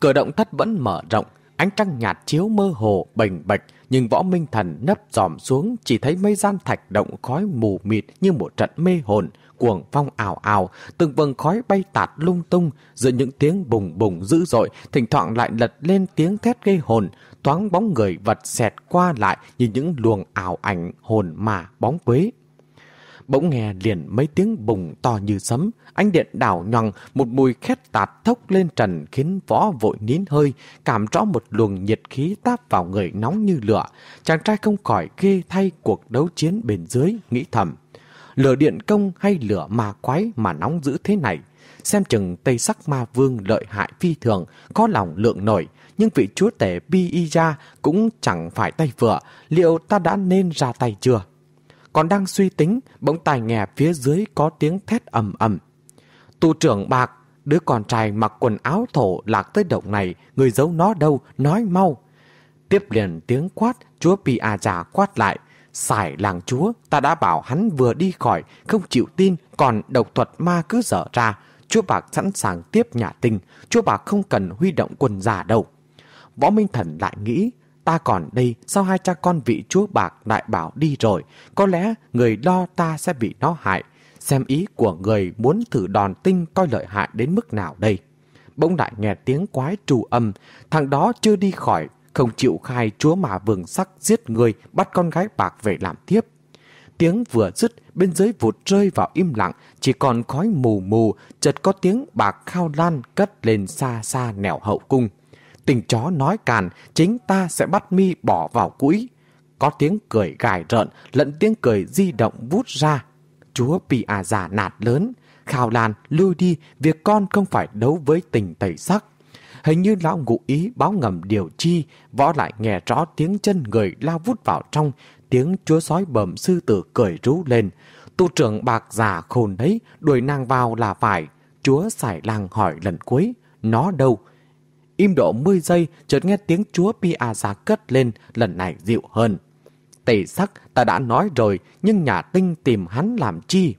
Speaker 1: Cửa động thất vẫn mở rộng, ánh trăng nhạt chiếu mơ hồ, bềnh bạch, nhưng võ minh thần nấp dòm xuống chỉ thấy mấy gian thạch động khói mù mịt như một trận mê hồn, cuồng phong ảo ảo, từng vầng khói bay tạt lung tung, giữa những tiếng bùng bùng dữ dội, thỉnh thoảng lại lật lên tiếng thét gây hồn, thoáng bóng người vật xẹt qua lại như những luồng ảo ảnh hồn mà bóng quế. Bỗng nghe liền mấy tiếng bùng to như sấm, ánh điện đảo nhằng, một mùi khét tạt thốc lên trần khiến võ vội nín hơi, cảm rõ một luồng nhiệt khí táp vào người nóng như lửa. Chàng trai không khỏi ghê thay cuộc đấu chiến bên dưới, nghĩ thầm. Lửa điện công hay lửa ma quái mà nóng dữ thế này? Xem chừng Tây Sắc Ma Vương lợi hại phi thường, có lòng lượng nổi, nhưng vị chúa tể Bi Y cũng chẳng phải tay vừa, liệu ta đã nên ra tay chưa? Còn đang suy tính, bỗng tài nghe phía dưới có tiếng thét ầm ầm. Tu trưởng bạc, đứa con trai mặc quần áo thổ lạc tới động này, người giấu nó đâu, nói mau. Tiếp liền tiếng quát, chúa Pia già quát lại. Xài làng chúa, ta đã bảo hắn vừa đi khỏi, không chịu tin, còn độc thuật ma cứ dở ra. Chúa bạc sẵn sàng tiếp nhà tinh, chúa bạc không cần huy động quần giả đâu. Võ Minh Thần lại nghĩ, ta còn đây, sao hai cha con vị chúa bạc lại bảo đi rồi, có lẽ người lo ta sẽ bị nó hại. Xem ý của người muốn thử đòn tinh coi lợi hại đến mức nào đây. Bỗng lại nghe tiếng quái trù âm, thằng đó chưa đi khỏi, không chịu khai chúa mà vườn sắc giết người bắt con gái bạc về làm tiếp. Tiếng vừa dứt, bên dưới vụt rơi vào im lặng, chỉ còn khói mù mù, chợt có tiếng bạc khao lan cất lên xa xa nẻo hậu cung. Tình chó nói càn, chính ta sẽ bắt mi bỏ vào cũi. Có tiếng cười gài rợn, lẫn tiếng cười di động vút ra. Chúa Pì à già nạt lớn, khao lan lui đi, việc con không phải đấu với tình tẩy sắc. Hình như lão ngụ ý báo ngầm điều chi, võ lại nghe rõ tiếng chân người lao vút vào trong, tiếng chúa sói bầm sư tử cười rú lên. Tu trưởng bạc già khôn đấy, đuổi nàng vào là phải. Chúa xài làng hỏi lần cuối, nó đâu? Im độ 10 giây, chợt nghe tiếng chúa Pia già cất lên, lần này dịu hơn. Tề sắc ta đã nói rồi, nhưng nhà tinh tìm hắn làm chi?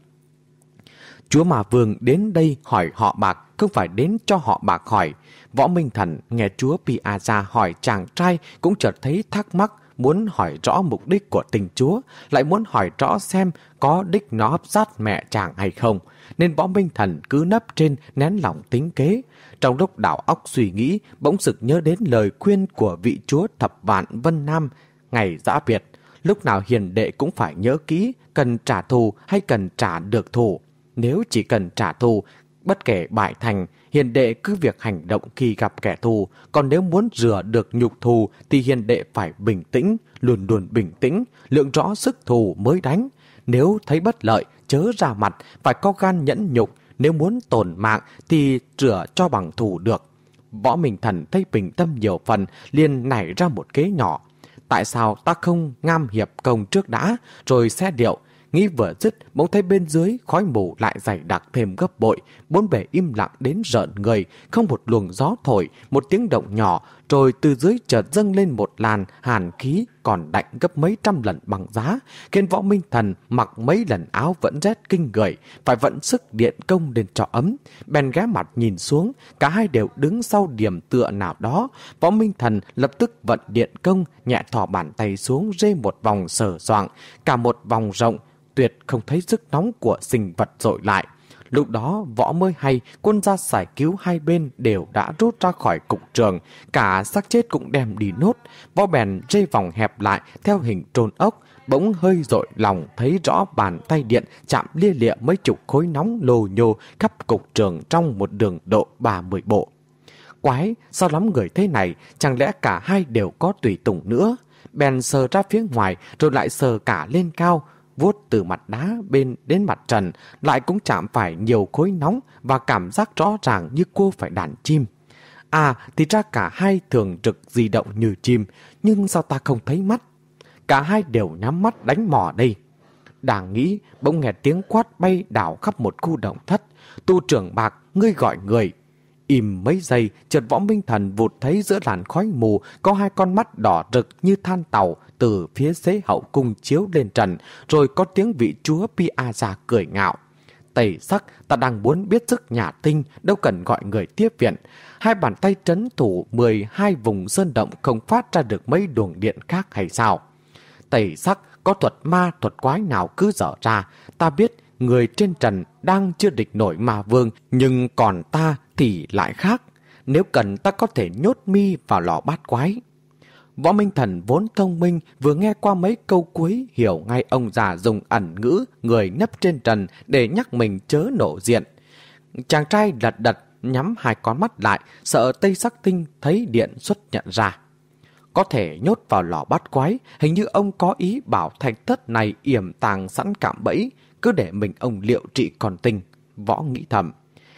Speaker 1: Chúa mà vương đến đây hỏi họ bạc, không phải đến cho họ bạc hỏi. Võ Minh Thần nghe chúa Piazza hỏi chàng trai cũng chợt thấy thắc mắc, muốn hỏi rõ mục đích của tình chúa, lại muốn hỏi rõ xem có đích nó hấp sát mẹ chàng hay không. Nên võ Minh Thần cứ nấp trên nén lòng tính kế. Trong lúc đảo óc suy nghĩ, bỗng sực nhớ đến lời khuyên của vị chúa thập vạn Vân Nam, ngày giã biệt. Lúc nào hiền đệ cũng phải nhớ kỹ, cần trả thù hay cần trả được thù. Nếu chỉ cần trả thù, bất kể bại thành, hiền đệ cứ việc hành động khi gặp kẻ thù, còn nếu muốn rửa được nhục thù thì hiền đệ phải bình tĩnh, luôn luôn bình tĩnh, lượng rõ sức thù mới đánh. Nếu thấy bất lợi, chớ ra mặt, phải có gan nhẫn nhục, nếu muốn tổn mạng thì rửa cho bằng thù được. Võ Minh Thần thấy bình tâm nhiều phần, liền nảy ra một kế nhỏ. Tại sao ta không ngam hiệp công trước đã, rồi xe điệu, Nghĩ vừa dứt, bỗng thấy bên dưới khói mù lại dày đặc thêm gấp bội, bốn bề im lặng đến rợn người, không một luồng gió thổi, một tiếng động nhỏ, rồi từ dưới chợt dâng lên một làn hàn khí còn đạnh gấp mấy trăm lần bằng giá, khiến võ minh thần mặc mấy lần áo vẫn rét kinh người, phải vận sức điện công lên cho ấm. Bèn ghé mặt nhìn xuống, cả hai đều đứng sau điểm tựa nào đó. Võ minh thần lập tức vận điện công, nhẹ thỏ bàn tay xuống rê một vòng sở soạng, cả một vòng rộng, tuyệt không thấy sức nóng của sinh vật dội lại. Lúc đó võ mới hay quân gia giải cứu hai bên đều đã rút ra khỏi cục trường, cả xác chết cũng đem đi nốt. Võ bèn dây vòng hẹp lại theo hình trôn ốc, bỗng hơi dội lòng thấy rõ bàn tay điện chạm lia lịa mấy chục khối nóng lồ nhô khắp cục trường trong một đường độ 30 bộ. Quái, sao lắm người thế này, chẳng lẽ cả hai đều có tùy tùng nữa? Bèn sờ ra phía ngoài rồi lại sờ cả lên cao, vuốt từ mặt đá bên đến mặt trần, lại cũng chạm phải nhiều khối nóng và cảm giác rõ ràng như cô phải đàn chim. À, thì ra cả hai thường trực di động như chim, nhưng sao ta không thấy mắt? Cả hai đều nhắm mắt đánh mò đây. Đang nghĩ, bỗng nghe tiếng quát bay đảo khắp một khu động thất. Tu trưởng bạc, ngươi gọi người, Im mấy giây, chợt võ minh thần vụt thấy giữa làn khói mù có hai con mắt đỏ rực như than tàu từ phía xế hậu cung chiếu lên trần, rồi có tiếng vị chúa Piazza cười ngạo. Tẩy sắc, ta đang muốn biết sức nhà tinh, đâu cần gọi người tiếp viện. Hai bàn tay trấn thủ 12 vùng sơn động không phát ra được mấy luồng điện khác hay sao? Tẩy sắc, có thuật ma, thuật quái nào cứ dở ra, ta biết người trên trần đang chưa địch nổi ma vương, nhưng còn ta thì lại khác. Nếu cần ta có thể nhốt mi vào lò bát quái. Võ Minh Thần vốn thông minh, vừa nghe qua mấy câu cuối hiểu ngay ông già dùng ẩn ngữ người nấp trên trần để nhắc mình chớ nổ diện. Chàng trai lật đật nhắm hai con mắt lại, sợ Tây Sắc Tinh thấy điện xuất nhận ra. Có thể nhốt vào lò bát quái, hình như ông có ý bảo thạch thất này yểm tàng sẵn cảm bẫy, cứ để mình ông liệu trị còn tinh. Võ nghĩ thầm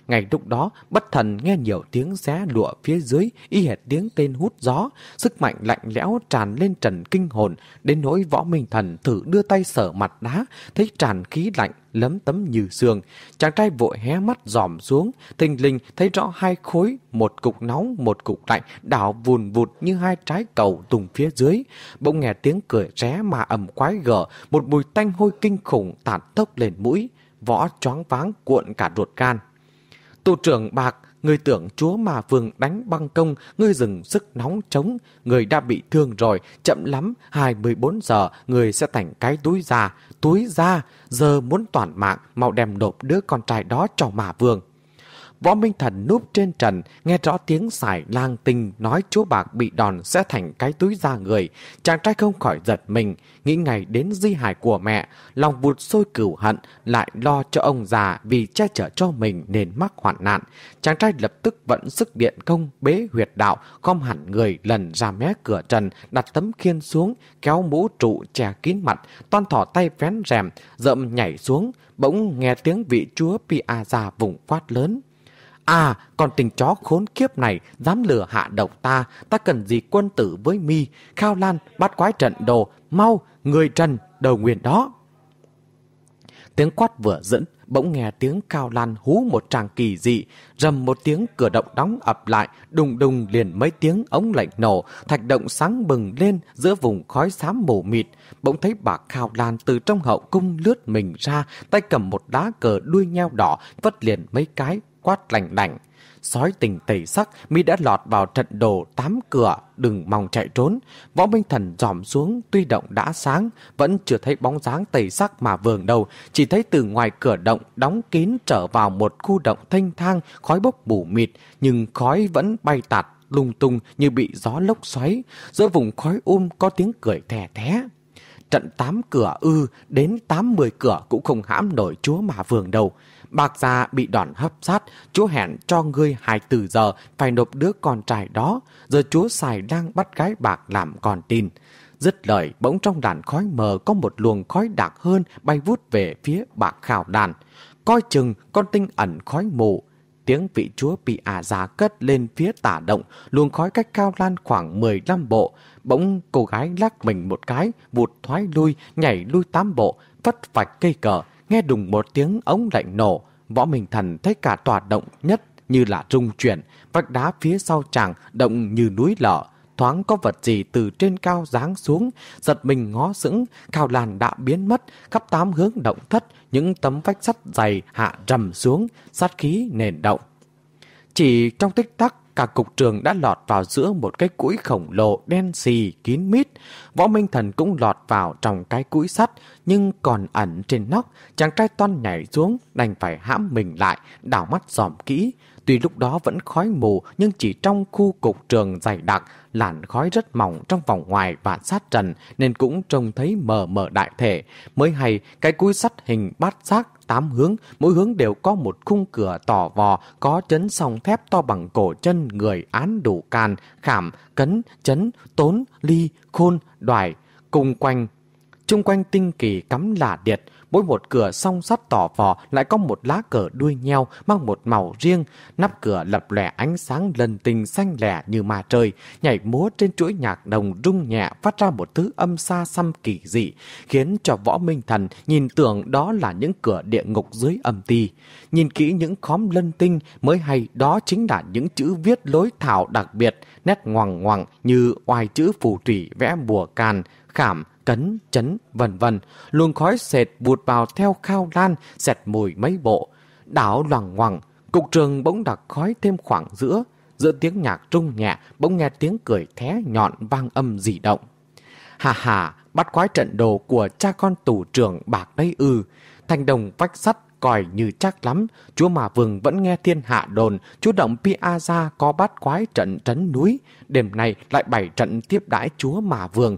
Speaker 1: ngày lúc đó, bất thần nghe nhiều tiếng xé lụa phía dưới, y hệt tiếng tên hút gió. Sức mạnh lạnh lẽo tràn lên trần kinh hồn, đến nỗi võ minh thần thử đưa tay sở mặt đá, thấy tràn khí lạnh, lấm tấm như xương. Chàng trai vội hé mắt dòm xuống, thình linh thấy rõ hai khối, một cục nóng, một cục lạnh, đảo vùn vụt như hai trái cầu tùng phía dưới. Bỗng nghe tiếng cười ré mà ầm quái gở, một mùi tanh hôi kinh khủng tạt tốc lên mũi. Võ choáng váng cuộn cả ruột gan. Tù trưởng bạc, người tưởng chúa mà vương đánh băng công, người dừng sức nóng trống, người đã bị thương rồi, chậm lắm, 24 giờ, người sẽ thành cái túi da, túi da, giờ muốn toàn mạng, mau đem nộp đứa con trai đó cho mà vương. Võ Minh Thần núp trên trần, nghe rõ tiếng xài lang tinh nói chúa bạc bị đòn sẽ thành cái túi da người. Chàng trai không khỏi giật mình, nghĩ ngày đến di hài của mẹ, lòng vụt sôi cửu hận, lại lo cho ông già vì che chở cho mình nên mắc hoạn nạn. Chàng trai lập tức vận sức điện công bế huyệt đạo, gom hẳn người lần ra mé cửa trần, đặt tấm khiên xuống, kéo mũ trụ che kín mặt, toan thỏ tay vén rèm, rậm nhảy xuống, bỗng nghe tiếng vị chúa Piazza vùng quát lớn. À, còn tình chó khốn kiếp này dám lừa hạ độc ta, ta cần gì quân tử với mi, khao lan, bắt quái trận đồ, mau, người trần, đầu nguyện đó. Tiếng quát vừa dẫn, bỗng nghe tiếng cao lan hú một tràng kỳ dị, rầm một tiếng cửa động đóng ập lại, đùng đùng liền mấy tiếng ống lạnh nổ, thạch động sáng bừng lên giữa vùng khói xám mù mịt. Bỗng thấy bà cao Lan từ trong hậu cung lướt mình ra, tay cầm một đá cờ đuôi nheo đỏ, vất liền mấy cái, quát lạnh đảnh. Sói tình tẩy sắc, mi đã lọt vào trận đồ tám cửa, đừng mong chạy trốn. Võ Minh Thần dòm xuống, tuy động đã sáng, vẫn chưa thấy bóng dáng tẩy sắc mà vườn đầu, chỉ thấy từ ngoài cửa động đóng kín trở vào một khu động thanh thang, khói bốc bù mịt, nhưng khói vẫn bay tạt lung tung như bị gió lốc xoáy. Giữa vùng khói um có tiếng cười thè thé. Trận tám cửa ư, đến tám mười cửa cũng không hãm nổi chúa mà vườn đầu. Bạc gia bị đòn hấp sát, chúa hẹn cho ngươi hai từ giờ phải nộp đứa con trai đó. Giờ chúa xài đang bắt gái bạc làm con tin. Dứt lời, bỗng trong đàn khói mờ có một luồng khói đặc hơn bay vút về phía bạc khảo đàn. Coi chừng con tinh ẩn khói mù. Tiếng vị chúa bị ả già cất lên phía tả động, luồng khói cách cao lan khoảng 15 bộ. Bỗng cô gái lắc mình một cái, vụt thoái lui, nhảy lui tám bộ, vất vạch cây cờ, nghe đùng một tiếng ống lạnh nổ, võ minh thần thấy cả tòa động nhất như là rung chuyển, vách đá phía sau chàng động như núi lở, thoáng có vật gì từ trên cao giáng xuống, giật mình ngó sững, Cao làn đã biến mất, khắp tám hướng động thất, những tấm vách sắt dày hạ rầm xuống, sát khí nền động. Chỉ trong tích tắc, cả cục trường đã lọt vào giữa một cái cũi khổng lồ đen xì kín mít. Võ Minh Thần cũng lọt vào trong cái cũi sắt, nhưng còn ẩn trên nóc, chàng trai toan nhảy xuống, đành phải hãm mình lại, đảo mắt dòm kỹ. Tuy lúc đó vẫn khói mù, nhưng chỉ trong khu cục trường dày đặc, làn khói rất mỏng trong vòng ngoài và sát trần, nên cũng trông thấy mờ mờ đại thể. Mới hay, cái cúi sắt hình bát giác tám hướng, mỗi hướng đều có một khung cửa tỏ vò, có chấn song thép to bằng cổ chân người án đủ can, khảm, cấn, chấn, tốn, ly, khôn, đoài, cùng quanh. Trung quanh tinh kỳ cắm lạ điệt, mỗi một cửa song sắt tỏ vò lại có một lá cờ đuôi nheo mang một màu riêng. Nắp cửa lập lẻ ánh sáng lần tình xanh lẻ như mà trời, nhảy múa trên chuỗi nhạc đồng rung nhẹ phát ra một thứ âm xa xăm kỳ dị, khiến cho võ minh thần nhìn tưởng đó là những cửa địa ngục dưới âm ti. Nhìn kỹ những khóm lân tinh mới hay đó chính là những chữ viết lối thảo đặc biệt, nét ngoằng ngoằng như oai chữ phù thủy vẽ bùa can, khảm, cấn, chấn, vân vân. Luồng khói sệt vụt vào theo khao lan, xẹt mùi mấy bộ. Đảo loằng ngoằng, cục trường bỗng đặc khói thêm khoảng giữa. Giữa tiếng nhạc trung nhẹ, bỗng nghe tiếng cười thé nhọn vang âm dị động. Hà hà, bắt quái trận đồ của cha con tù trưởng bạc đây ư. Thành đồng vách sắt còi như chắc lắm, chúa mà vương vẫn nghe thiên hạ đồn, chúa động Piazza có bắt quái trận trấn núi, đêm nay lại bảy trận tiếp đãi chúa mà vương.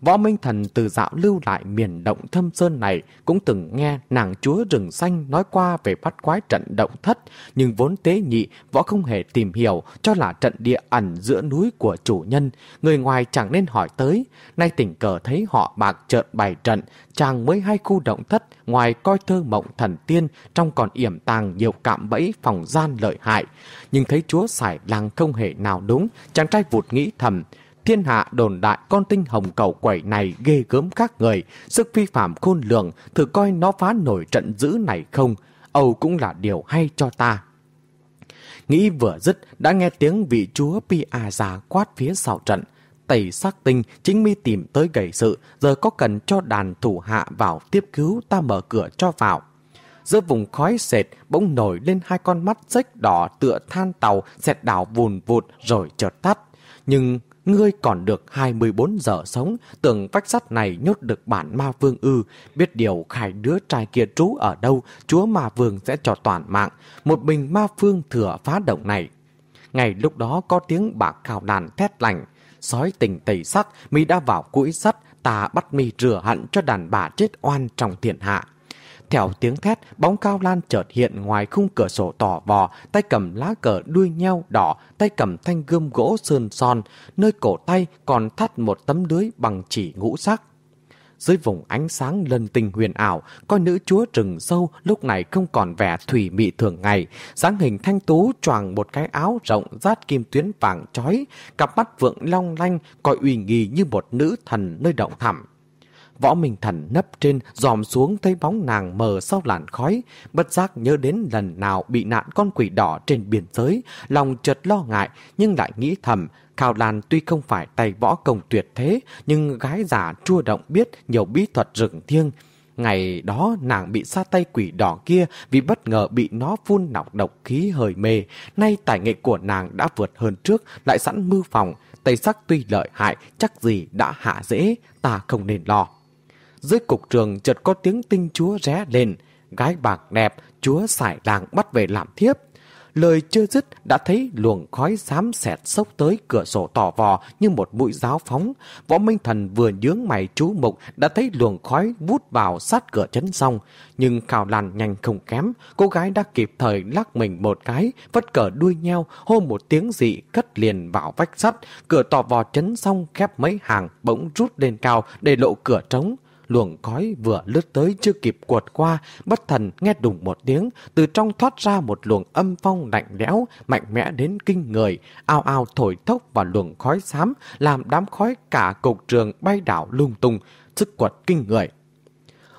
Speaker 1: Võ Minh Thần từ dạo lưu lại miền động thâm sơn này cũng từng nghe nàng chúa rừng xanh nói qua về bắt quái trận động thất, nhưng vốn tế nhị, võ không hề tìm hiểu cho là trận địa ẩn giữa núi của chủ nhân. Người ngoài chẳng nên hỏi tới, nay tình cờ thấy họ bạc chợt bày trận, chàng mới hai khu động thất, ngoài coi thơ mộng thần tiên, trong còn yểm tàng nhiều cạm bẫy phòng gian lợi hại. Nhưng thấy chúa xài làng không hề nào đúng, chàng trai vụt nghĩ thầm, Thiên hạ đồn đại con tinh hồng cầu quẩy này ghê gớm các người, sức vi phạm khôn lường, thử coi nó phá nổi trận dữ này không, Âu cũng là điều hay cho ta. Nghĩ vừa dứt, đã nghe tiếng vị chúa Pia già quát phía sau trận. Tẩy xác tinh, chính mi tìm tới gầy sự, giờ có cần cho đàn thủ hạ vào tiếp cứu ta mở cửa cho vào. Giữa vùng khói sệt bỗng nổi lên hai con mắt rách đỏ tựa than tàu xẹt đảo vùn vụt rồi chợt tắt. Nhưng ngươi còn được 24 giờ sống, tưởng vách sắt này nhốt được bản ma vương ư, biết điều khai đứa trai kia trú ở đâu, chúa ma vương sẽ cho toàn mạng, một mình ma vương thừa phá động này. Ngày lúc đó có tiếng bạc khảo đàn thét lành, sói tình tẩy sắc, mi đã vào cũi sắt, ta bắt mi rửa hận cho đàn bà chết oan trong thiên hạ. Theo tiếng thét, bóng cao lan chợt hiện ngoài khung cửa sổ tỏ vò, tay cầm lá cờ đuôi nheo đỏ, tay cầm thanh gươm gỗ sơn son, nơi cổ tay còn thắt một tấm lưới bằng chỉ ngũ sắc. Dưới vùng ánh sáng lân tình huyền ảo, coi nữ chúa rừng sâu lúc này không còn vẻ thủy mị thường ngày. dáng hình thanh tú choàng một cái áo rộng rát kim tuyến vàng chói, cặp mắt vượng long lanh, coi uy nghi như một nữ thần nơi động thẳm. Võ Minh Thần nấp trên, dòm xuống thấy bóng nàng mờ sau làn khói, bất giác nhớ đến lần nào bị nạn con quỷ đỏ trên biên giới, lòng chợt lo ngại, nhưng lại nghĩ thầm, Khảo Lan tuy không phải tay võ công tuyệt thế, nhưng gái giả chua động biết nhiều bí thuật rừng thiêng. Ngày đó nàng bị xa tay quỷ đỏ kia vì bất ngờ bị nó phun nọc độc khí hơi mê. Nay tài nghệ của nàng đã vượt hơn trước, lại sẵn mưu phòng. Tây sắc tuy lợi hại, chắc gì đã hạ dễ, ta không nên lo. Dưới cục trường chợt có tiếng tinh chúa ré lên. Gái bạc đẹp, chúa xài làng bắt về làm thiếp. Lời chưa dứt đã thấy luồng khói xám xẹt sốc tới cửa sổ tỏ vò như một mũi giáo phóng. Võ Minh Thần vừa nhướng mày chú mục đã thấy luồng khói vút vào sát cửa chấn xong. Nhưng khảo làn nhanh không kém, cô gái đã kịp thời lắc mình một cái, vất cờ đuôi nheo, hô một tiếng dị cất liền vào vách sắt. Cửa tỏ vò chấn xong khép mấy hàng bỗng rút lên cao để lộ cửa trống luồng khói vừa lướt tới chưa kịp quật qua, bất thần nghe đùng một tiếng, từ trong thoát ra một luồng âm phong lạnh lẽo, mạnh mẽ đến kinh người, ao ao thổi thốc vào luồng khói xám, làm đám khói cả cục trường bay đảo lung tung, sức quật kinh người.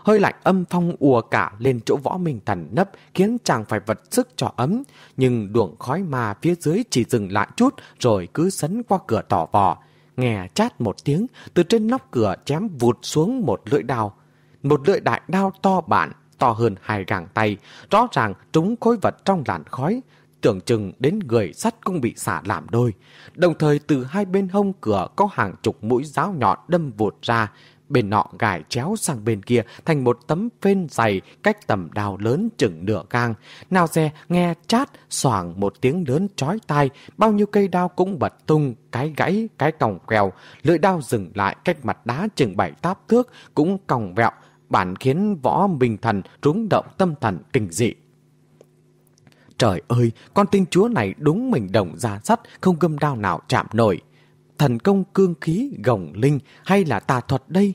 Speaker 1: Hơi lạnh âm phong ùa cả lên chỗ võ minh thần nấp khiến chàng phải vật sức cho ấm. Nhưng luồng khói mà phía dưới chỉ dừng lại chút rồi cứ sấn qua cửa tỏ vò nghe chát một tiếng, từ trên nóc cửa chém vụt xuống một lưỡi đao. Một lưỡi đại đao to bản, to hơn hai gàng tay, rõ ràng trúng khối vật trong làn khói, tưởng chừng đến người sắt cũng bị xả làm đôi. Đồng thời từ hai bên hông cửa có hàng chục mũi giáo nhọn đâm vụt ra, bên nọ gài chéo sang bên kia thành một tấm phên dày cách tầm đào lớn chừng nửa gang. Nào dè nghe chát soảng một tiếng lớn chói tai, bao nhiêu cây đao cũng bật tung, cái gãy, cái còng quèo, lưỡi đao dừng lại cách mặt đá chừng bảy táp thước cũng còng vẹo, bản khiến võ bình thần rúng động tâm thần kinh dị. Trời ơi, con tinh chúa này đúng mình đồng ra sắt, không gâm đao nào chạm nổi. Thần công cương khí, gồng linh hay là tà thuật đây?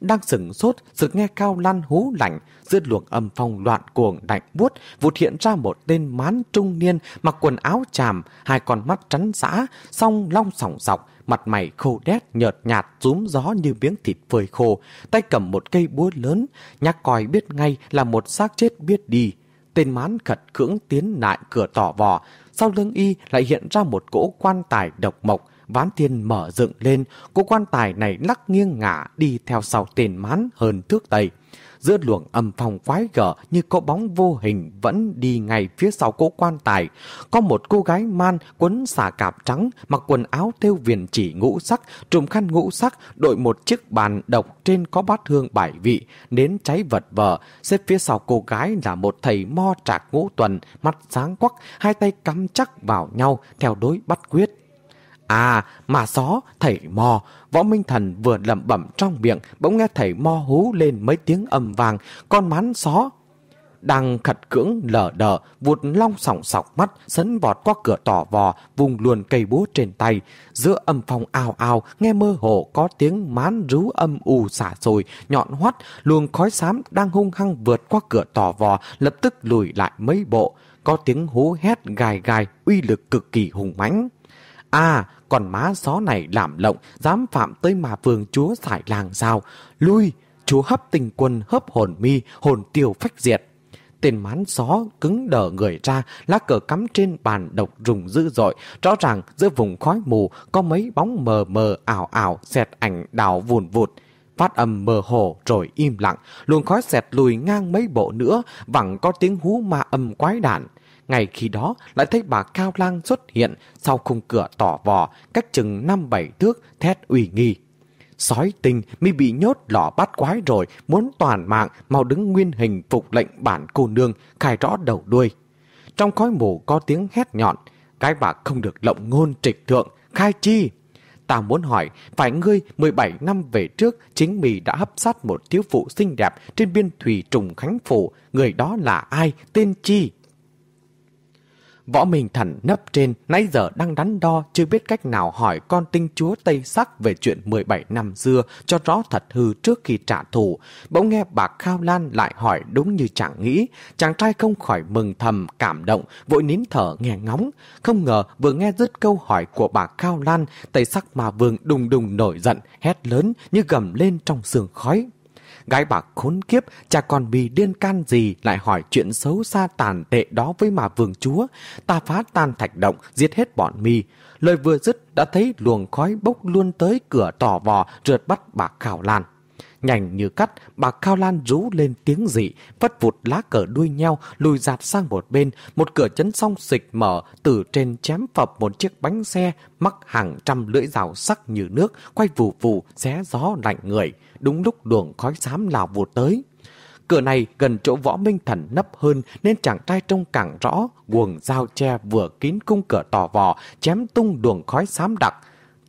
Speaker 1: Đang sửng sốt, sự nghe cao lăn hú lạnh, giữa luồng âm phong loạn cuồng lạnh buốt, vụt hiện ra một tên mán trung niên, mặc quần áo chàm, hai con mắt trắng xã, song long sòng sọc, mặt mày khô đét, nhợt nhạt, rúm gió như miếng thịt phơi khô, tay cầm một cây búa lớn, nhắc coi biết ngay là một xác chết biết đi. Tên mán khật cưỡng tiến lại cửa tỏ vò, sau lưng y lại hiện ra một cỗ quan tài độc mộc, ván thiên mở dựng lên, cô quan tài này lắc nghiêng ngả đi theo sau tiền mán hơn thước tây. Giữa luồng âm phòng quái gở như có bóng vô hình vẫn đi ngay phía sau cỗ quan tài. Có một cô gái man quấn xà cạp trắng, mặc quần áo theo viền chỉ ngũ sắc, trùm khăn ngũ sắc, đội một chiếc bàn độc trên có bát hương bảy vị, nến cháy vật vờ. Xếp phía sau cô gái là một thầy mo trạc ngũ tuần, mắt sáng quắc, hai tay cắm chắc vào nhau theo đối bắt quyết. À, mà xó, thầy mò, võ minh thần vừa lẩm bẩm trong miệng, bỗng nghe thầy mò hú lên mấy tiếng âm vàng, con mán xó. Đang khật cưỡng lở đờ, vụt long sòng sọc mắt, sấn vọt qua cửa tỏ vò, vùng luồn cây búa trên tay. Giữa âm phong ao ao, nghe mơ hồ có tiếng mán rú âm u xả rồi, nhọn hoắt, luồng khói xám đang hung hăng vượt qua cửa tỏ vò, lập tức lùi lại mấy bộ. Có tiếng hú hét gài gài, uy lực cực kỳ hùng mãnh. À, còn má gió này làm lộng, dám phạm tới mà vương chúa giải làng sao. Lui, chúa hấp tình quân hấp hồn mi, hồn tiêu phách diệt. Tên mán gió cứng đờ người ra, lá cờ cắm trên bàn độc rùng dữ dội. Rõ ràng giữa vùng khói mù có mấy bóng mờ mờ ảo ảo xẹt ảnh đào vùn vụt. Phát âm mờ hồ rồi im lặng, luồng khói xẹt lùi ngang mấy bộ nữa, vẳng có tiếng hú ma âm quái đản. Ngày khi đó lại thấy bà Cao Lang xuất hiện sau khung cửa tỏ vò, cách chừng năm bảy thước, thét ủy nghi. Sói tình mi bị nhốt lọ bắt quái rồi, muốn toàn mạng, mau đứng nguyên hình phục lệnh bản cô nương, khai rõ đầu đuôi. Trong khói mù có tiếng hét nhọn, cái bà không được lộng ngôn trịch thượng, khai chi. Ta muốn hỏi, phải ngươi 17 năm về trước, chính mì đã hấp sát một thiếu phụ xinh đẹp trên biên thủy trùng Khánh Phủ, người đó là ai, tên chi? Võ Minh Thần nấp trên, nãy giờ đang đắn đo, chưa biết cách nào hỏi con tinh chúa Tây Sắc về chuyện 17 năm xưa cho rõ thật hư trước khi trả thù. Bỗng nghe bà Khao Lan lại hỏi đúng như chẳng nghĩ. Chàng trai không khỏi mừng thầm, cảm động, vội nín thở nghe ngóng. Không ngờ vừa nghe dứt câu hỏi của bà Khao Lan, Tây Sắc mà vương đùng đùng nổi giận, hét lớn như gầm lên trong sương khói. Gái bạc khốn kiếp, cha còn bị điên can gì lại hỏi chuyện xấu xa tàn tệ đó với mà vương chúa. Ta phá tan thạch động, giết hết bọn mi. Lời vừa dứt đã thấy luồng khói bốc luôn tới cửa tỏ vò rượt bắt bà Khảo Lan. Nhanh như cắt, bà Cao Lan rú lên tiếng dị, vất vụt lá cờ đuôi nhau, lùi giạt sang một bên, một cửa chấn song xịch mở, từ trên chém phập một chiếc bánh xe, mắc hàng trăm lưỡi rào sắc như nước, quay vù vù, xé gió lạnh người. Đúng lúc luồng khói xám lào vụt tới. Cửa này gần chỗ võ minh thần nấp hơn nên chàng trai trông càng rõ, quần dao tre vừa kín cung cửa tỏ vò, chém tung luồng khói xám đặc,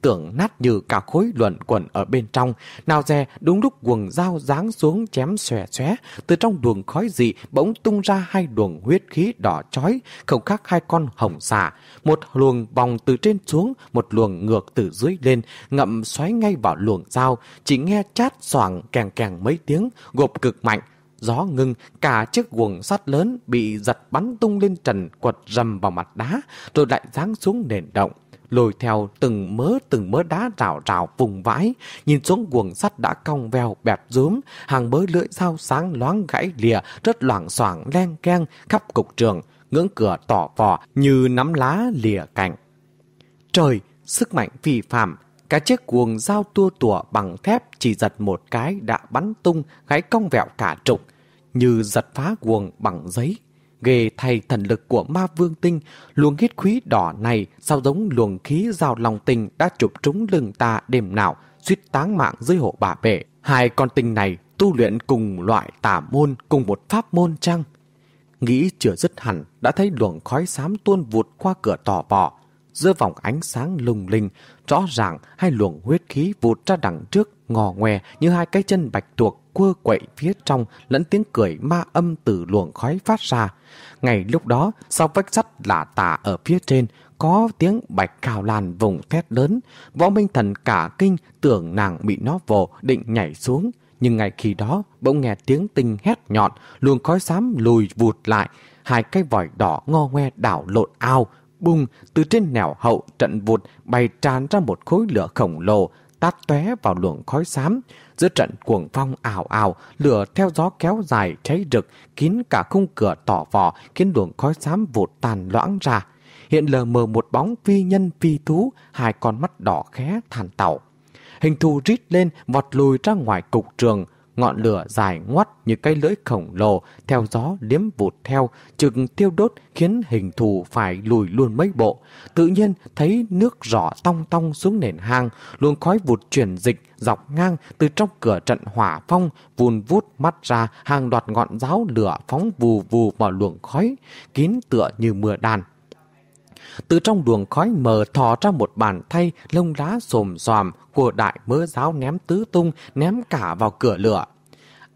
Speaker 1: tưởng nát như cả khối luận quẩn ở bên trong. Nào dè, đúng lúc quần dao giáng xuống chém xòe xóe, từ trong luồng khói dị bỗng tung ra hai luồng huyết khí đỏ chói, không khác hai con hồng xà. Một luồng vòng từ trên xuống, một luồng ngược từ dưới lên, ngậm xoáy ngay vào luồng dao, chỉ nghe chát xoảng kèng kèng mấy tiếng, gộp cực mạnh. Gió ngưng, cả chiếc quần sắt lớn bị giật bắn tung lên trần quật rầm vào mặt đá, rồi lại giáng xuống nền động lôi theo từng mớ từng mớ đá rào rào vùng vãi, nhìn xuống quần sắt đã cong veo bẹp rúm, hàng bới lưỡi dao sáng loáng gãy lìa, rất loảng xoảng len keng khắp cục trường, ngưỡng cửa tỏ vò như nắm lá lìa cạnh. Trời, sức mạnh phi phạm, Cả chiếc cuồng dao tua tủa bằng thép chỉ giật một cái đã bắn tung, gãy cong vẹo cả trục, như giật phá cuồng bằng giấy. Ghê thay thần lực của ma vương tinh, luồng huyết khí đỏ này sao giống luồng khí giao lòng tình đã chụp trúng lưng ta đêm nào, suýt táng mạng dưới hộ bà bể. Hai con tinh này tu luyện cùng loại tả môn, cùng một pháp môn chăng? Nghĩ chưa dứt hẳn, đã thấy luồng khói xám tuôn vụt qua cửa tỏ bò Giữa vòng ánh sáng lung linh, rõ ràng hai luồng huyết khí vụt ra đằng trước, ngò ngoe như hai cái chân bạch tuộc quơ quậy phía trong lẫn tiếng cười ma âm từ luồng khói phát ra. Ngày lúc đó, sau vách sắt lạ tả ở phía trên, có tiếng bạch cào lan vùng thét lớn. Võ Minh Thần cả kinh tưởng nàng bị nó vồ định nhảy xuống. Nhưng ngay khi đó, bỗng nghe tiếng tinh hét nhọn, luồng khói xám lùi vụt lại. Hai cái vòi đỏ ngo ngoe đảo lộn ao, bung từ trên nẻo hậu trận vụt bay tràn ra một khối lửa khổng lồ, tát tóe vào luồng khói xám. Giữa trận cuồng phong ảo ảo, lửa theo gió kéo dài cháy rực, kín cả khung cửa tỏ vò, khiến luồng khói xám vụt tàn loãng ra. Hiện lờ mờ một bóng phi nhân phi thú, hai con mắt đỏ khé than tàu. Hình thù rít lên, vọt lùi ra ngoài cục trường, ngọn lửa dài ngoắt như cây lưỡi khổng lồ, theo gió liếm vụt theo, trực tiêu đốt khiến hình thù phải lùi luôn mấy bộ. Tự nhiên thấy nước rõ tong tong xuống nền hang, luồng khói vụt chuyển dịch dọc ngang từ trong cửa trận hỏa phong, vùn vút mắt ra hàng loạt ngọn giáo lửa phóng vù vù vào luồng khói, kín tựa như mưa đàn. Từ trong luồng khói mờ thò ra một bàn thay lông lá xồm xòm của đại mớ giáo ném tứ tung, ném cả vào cửa lửa.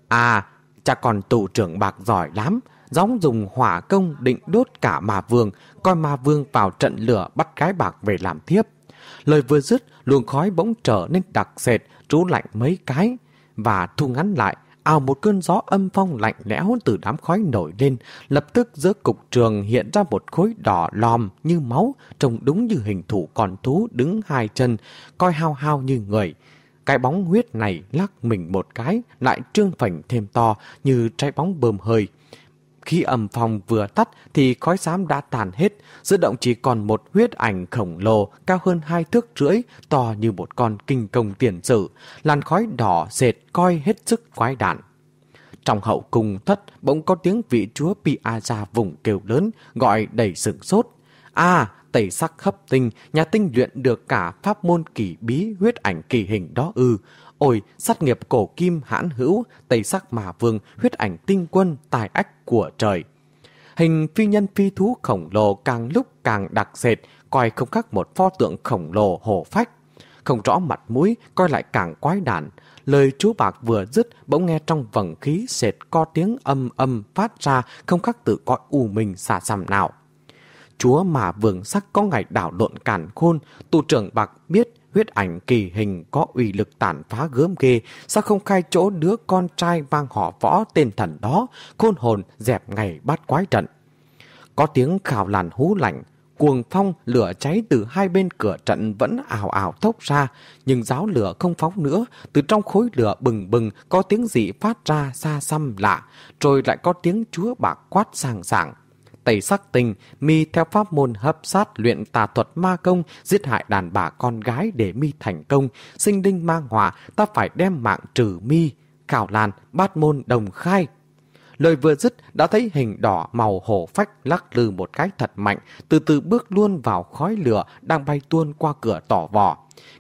Speaker 1: À, cha còn tù trưởng bạc giỏi lắm, gióng dùng hỏa công định đốt cả mà vương, coi mà vương vào trận lửa bắt cái bạc về làm tiếp. Lời vừa dứt, luồng khói bỗng trở nên đặc sệt, trú lạnh mấy cái, và thu ngắn lại, ào một cơn gió âm phong lạnh lẽo từ đám khói nổi lên, lập tức giữa cục trường hiện ra một khối đỏ lòm như máu, trông đúng như hình thủ con thú đứng hai chân, coi hao hao như người. Cái bóng huyết này lắc mình một cái, lại trương phảnh thêm to như trái bóng bơm hơi. Khi ẩm phòng vừa tắt thì khói xám đã tàn hết, giữa động chỉ còn một huyết ảnh khổng lồ cao hơn hai thước rưỡi, to như một con kinh công tiền sử, làn khói đỏ dệt coi hết sức quái đản. Trong hậu cung thất bỗng có tiếng vị chúa Piazza vùng kêu lớn, gọi đầy sửng sốt. À, tẩy sắc hấp tinh, nhà tinh luyện được cả pháp môn kỳ bí huyết ảnh kỳ hình đó ư. Ôi, sát nghiệp cổ kim hãn hữu, tây sắc mà vương, huyết ảnh tinh quân, tài ách của trời. Hình phi nhân phi thú khổng lồ càng lúc càng đặc sệt, coi không khác một pho tượng khổng lồ hổ phách. Không rõ mặt mũi, coi lại càng quái đản. Lời chú bạc vừa dứt, bỗng nghe trong vầng khí sệt co tiếng âm âm phát ra, không khác tự cõi u mình xả xăm nào. Chúa mà vương sắc có ngày đảo lộn cản khôn, tù trưởng bạc biết huyết ảnh kỳ hình có uy lực tàn phá gớm ghê, sao không khai chỗ đứa con trai mang họ võ tên thần đó, khôn hồn dẹp ngày bắt quái trận. Có tiếng khảo làn hú lạnh, cuồng phong lửa cháy từ hai bên cửa trận vẫn ảo ảo thốc ra, nhưng giáo lửa không phóng nữa, từ trong khối lửa bừng bừng có tiếng dị phát ra xa xăm lạ, rồi lại có tiếng chúa bạc quát sàng sảng tẩy sắc tình, mi theo pháp môn hấp sát luyện tà thuật ma công, giết hại đàn bà con gái để mi thành công, sinh đinh mang họa ta phải đem mạng trừ mi, khảo làn, bát môn đồng khai. Lời vừa dứt đã thấy hình đỏ màu hổ phách lắc lư một cái thật mạnh, từ từ bước luôn vào khói lửa đang bay tuôn qua cửa tỏ vỏ.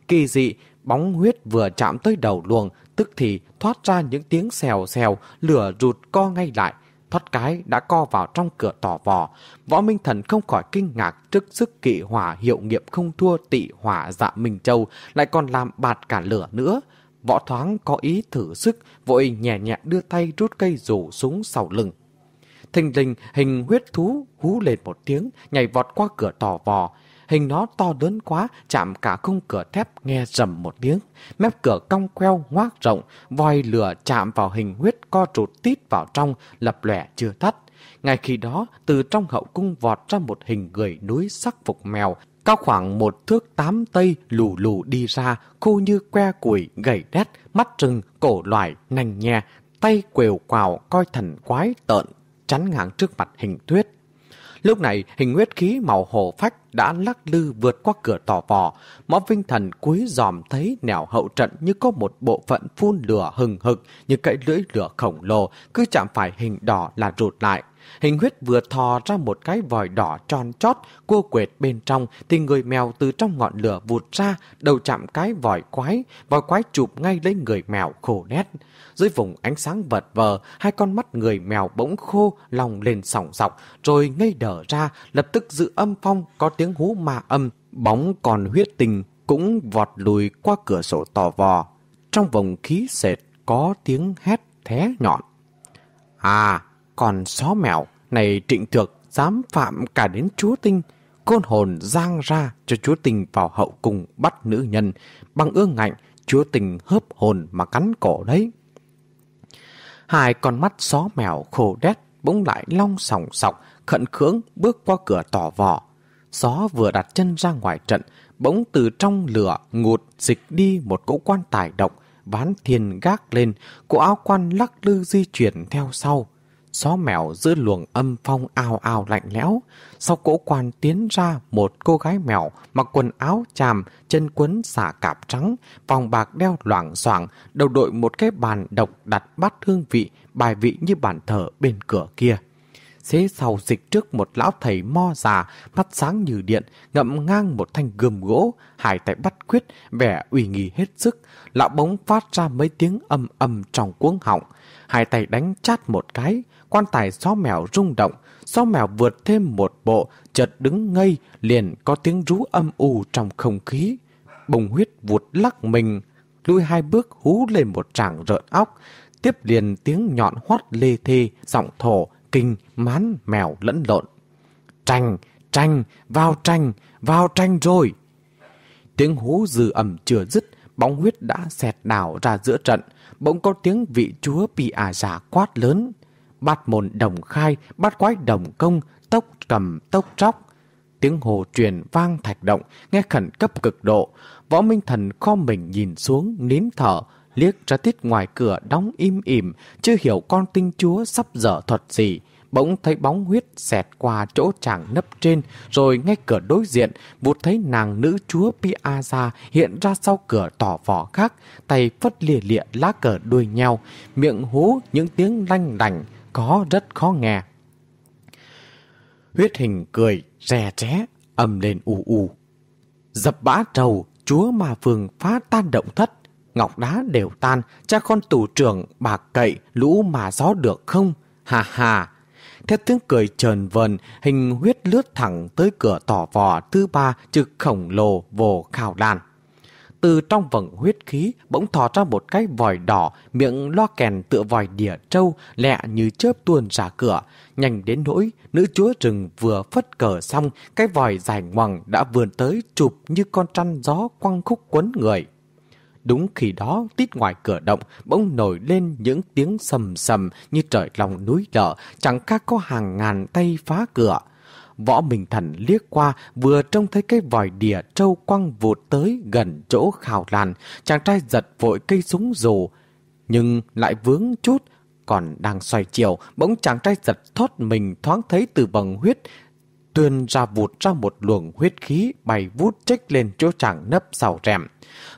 Speaker 1: Kỳ dị, bóng huyết vừa chạm tới đầu luồng, tức thì thoát ra những tiếng xèo xèo, lửa rụt co ngay lại, thoát cái đã co vào trong cửa tỏ vò. Võ Minh Thần không khỏi kinh ngạc trước sức kỵ hỏa hiệu nghiệm không thua tị hỏa dạ Minh Châu, lại còn làm bạt cả lửa nữa. Võ thoáng có ý thử sức, vội nhẹ nhẹ đưa tay rút cây rủ súng sau lưng. Thình lình hình huyết thú hú lên một tiếng, nhảy vọt qua cửa tỏ vò, Hình nó to lớn quá, chạm cả khung cửa thép nghe rầm một tiếng. Mép cửa cong queo ngoác rộng, voi lửa chạm vào hình huyết co trụt tít vào trong, lập lẻ chưa tắt. Ngay khi đó, từ trong hậu cung vọt ra một hình người núi sắc phục mèo, cao khoảng một thước tám tây lù lù đi ra, khô như que củi, gầy đét, mắt trừng, cổ loài, nành nhè, tay quều quào coi thần quái tợn, chắn ngang trước mặt hình tuyết. Lúc này, hình huyết khí màu hồ phách đã lắc lư vượt qua cửa tỏ vò. Mõ Vinh Thần cúi dòm thấy nẻo hậu trận như có một bộ phận phun lửa hừng hực như cậy lưỡi lửa khổng lồ, cứ chạm phải hình đỏ là rụt lại. Hình huyết vừa thò ra một cái vòi đỏ tròn chót, cua quệt bên trong, thì người mèo từ trong ngọn lửa vụt ra, đầu chạm cái vòi quái, vòi quái chụp ngay lấy người mèo khổ nét. Dưới vùng ánh sáng vật vờ, hai con mắt người mèo bỗng khô, lòng lên sòng sọc, rồi ngây đở ra, lập tức giữ âm phong, có tiếng hú ma âm, bóng còn huyết tình cũng vọt lùi qua cửa sổ tò vò. Trong vòng khí sệt có tiếng hét thé nhọn. À, còn xó mèo, này trịnh thược dám phạm cả đến chúa tinh, côn hồn giang ra cho chúa tình vào hậu cùng bắt nữ nhân, bằng ương ngạnh, chúa tình hớp hồn mà cắn cổ đấy. Hai con mắt xó mèo khô đét bỗng lại long sòng sọc, khẩn khưỡng bước qua cửa tỏ vỏ. Gió vừa đặt chân ra ngoài trận, bỗng từ trong lửa ngụt dịch đi một cỗ quan tài độc, ván thiền gác lên, cỗ áo quan lắc lư di chuyển theo sau xó mèo giữa luồng âm phong ao ao lạnh lẽo. Sau cỗ quan tiến ra một cô gái mèo mặc quần áo chàm, chân quấn xả cạp trắng, vòng bạc đeo loảng xoảng, đầu đội một cái bàn độc đặt bát hương vị, bài vị như bàn thờ bên cửa kia. Xế sau dịch trước một lão thầy mo già, mắt sáng như điện, ngậm ngang một thanh gươm gỗ, hải tay bắt quyết, vẻ uy nghi hết sức. Lão bóng phát ra mấy tiếng âm âm trong cuống họng. Hai tay đánh chát một cái, quan tài xó mèo rung động, xó mèo vượt thêm một bộ, chợt đứng ngây, liền có tiếng rú âm u trong không khí. Bùng huyết vụt lắc mình, lui hai bước hú lên một tràng rợn óc, tiếp liền tiếng nhọn hoắt lê thê, giọng thổ, kinh, mán, mèo lẫn lộn. Tranh, tranh, vào tranh, vào tranh rồi. Tiếng hú dư ẩm chưa dứt, bóng huyết đã xẹt đảo ra giữa trận, bỗng có tiếng vị chúa bị ả giả quát lớn. Bát môn đồng khai, bát quái đồng công, tốc cầm tốc tróc. Tiếng hồ truyền vang thạch động, nghe khẩn cấp cực độ. Võ Minh Thần kho mình nhìn xuống, nín thở, liếc ra tiết ngoài cửa đóng im ỉm, chưa hiểu con tinh chúa sắp dở thuật gì. Bỗng thấy bóng huyết xẹt qua chỗ chàng nấp trên, rồi ngay cửa đối diện, vụt thấy nàng nữ chúa Piazza hiện ra sau cửa tỏ vỏ khác, tay phất lìa lịa lá cờ đuôi nhau, miệng hú những tiếng lanh đành, có rất khó nghe. Huyết hình cười, rè ré, âm lên u u. Dập bã trầu, chúa mà phường phá tan động thất, ngọc đá đều tan, cha con tù trưởng bạc cậy, lũ mà gió được không? Hà hà! Theo tiếng cười trờn vần, hình huyết lướt thẳng tới cửa tỏ vò thứ ba trực khổng lồ vồ khảo đàn. Từ trong vầng huyết khí bỗng thò ra một cái vòi đỏ, miệng lo kèn tựa vòi đỉa trâu, lẹ như chớp tuôn ra cửa. Nhanh đến nỗi, nữ chúa rừng vừa phất cờ xong, cái vòi dài ngoằng đã vườn tới chụp như con trăn gió quăng khúc quấn người. Đúng khi đó, tít ngoài cửa động, bỗng nổi lên những tiếng sầm sầm như trời lòng núi lở, chẳng khác có hàng ngàn tay phá cửa. Võ Minh Thần liếc qua, vừa trông thấy cái vòi đìa trâu quăng vụt tới gần chỗ khảo làn, chàng trai giật vội cây súng rồ, nhưng lại vướng chút, còn đang xoay chiều, bỗng chàng trai giật thoát mình thoáng thấy từ bằng huyết, tuyên ra vụt ra một luồng huyết khí bay vút trách lên chỗ chàng nấp sau rèm.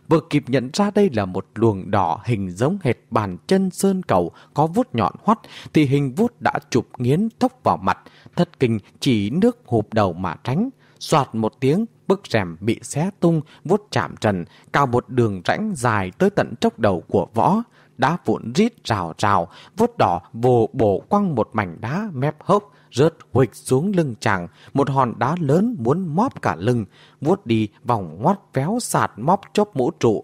Speaker 1: Vừa kịp nhận ra đây là một luồng đỏ hình giống hệt bàn chân sơn cầu có vuốt nhọn hoắt, thì hình vuốt đã chụp nghiến thốc vào mặt, thất kinh chỉ nước hụp đầu mà tránh. Xoạt một tiếng, bức rèm bị xé tung, vuốt chạm trần, cao một đường rãnh dài tới tận chốc đầu của võ. Đá vụn rít rào rào, vuốt đỏ vồ bổ quăng một mảnh đá mép hốc, rớt huịch xuống lưng chàng, một hòn đá lớn muốn móp cả lưng, vuốt đi vòng ngoắt véo sạt móp chốc mũ trụ.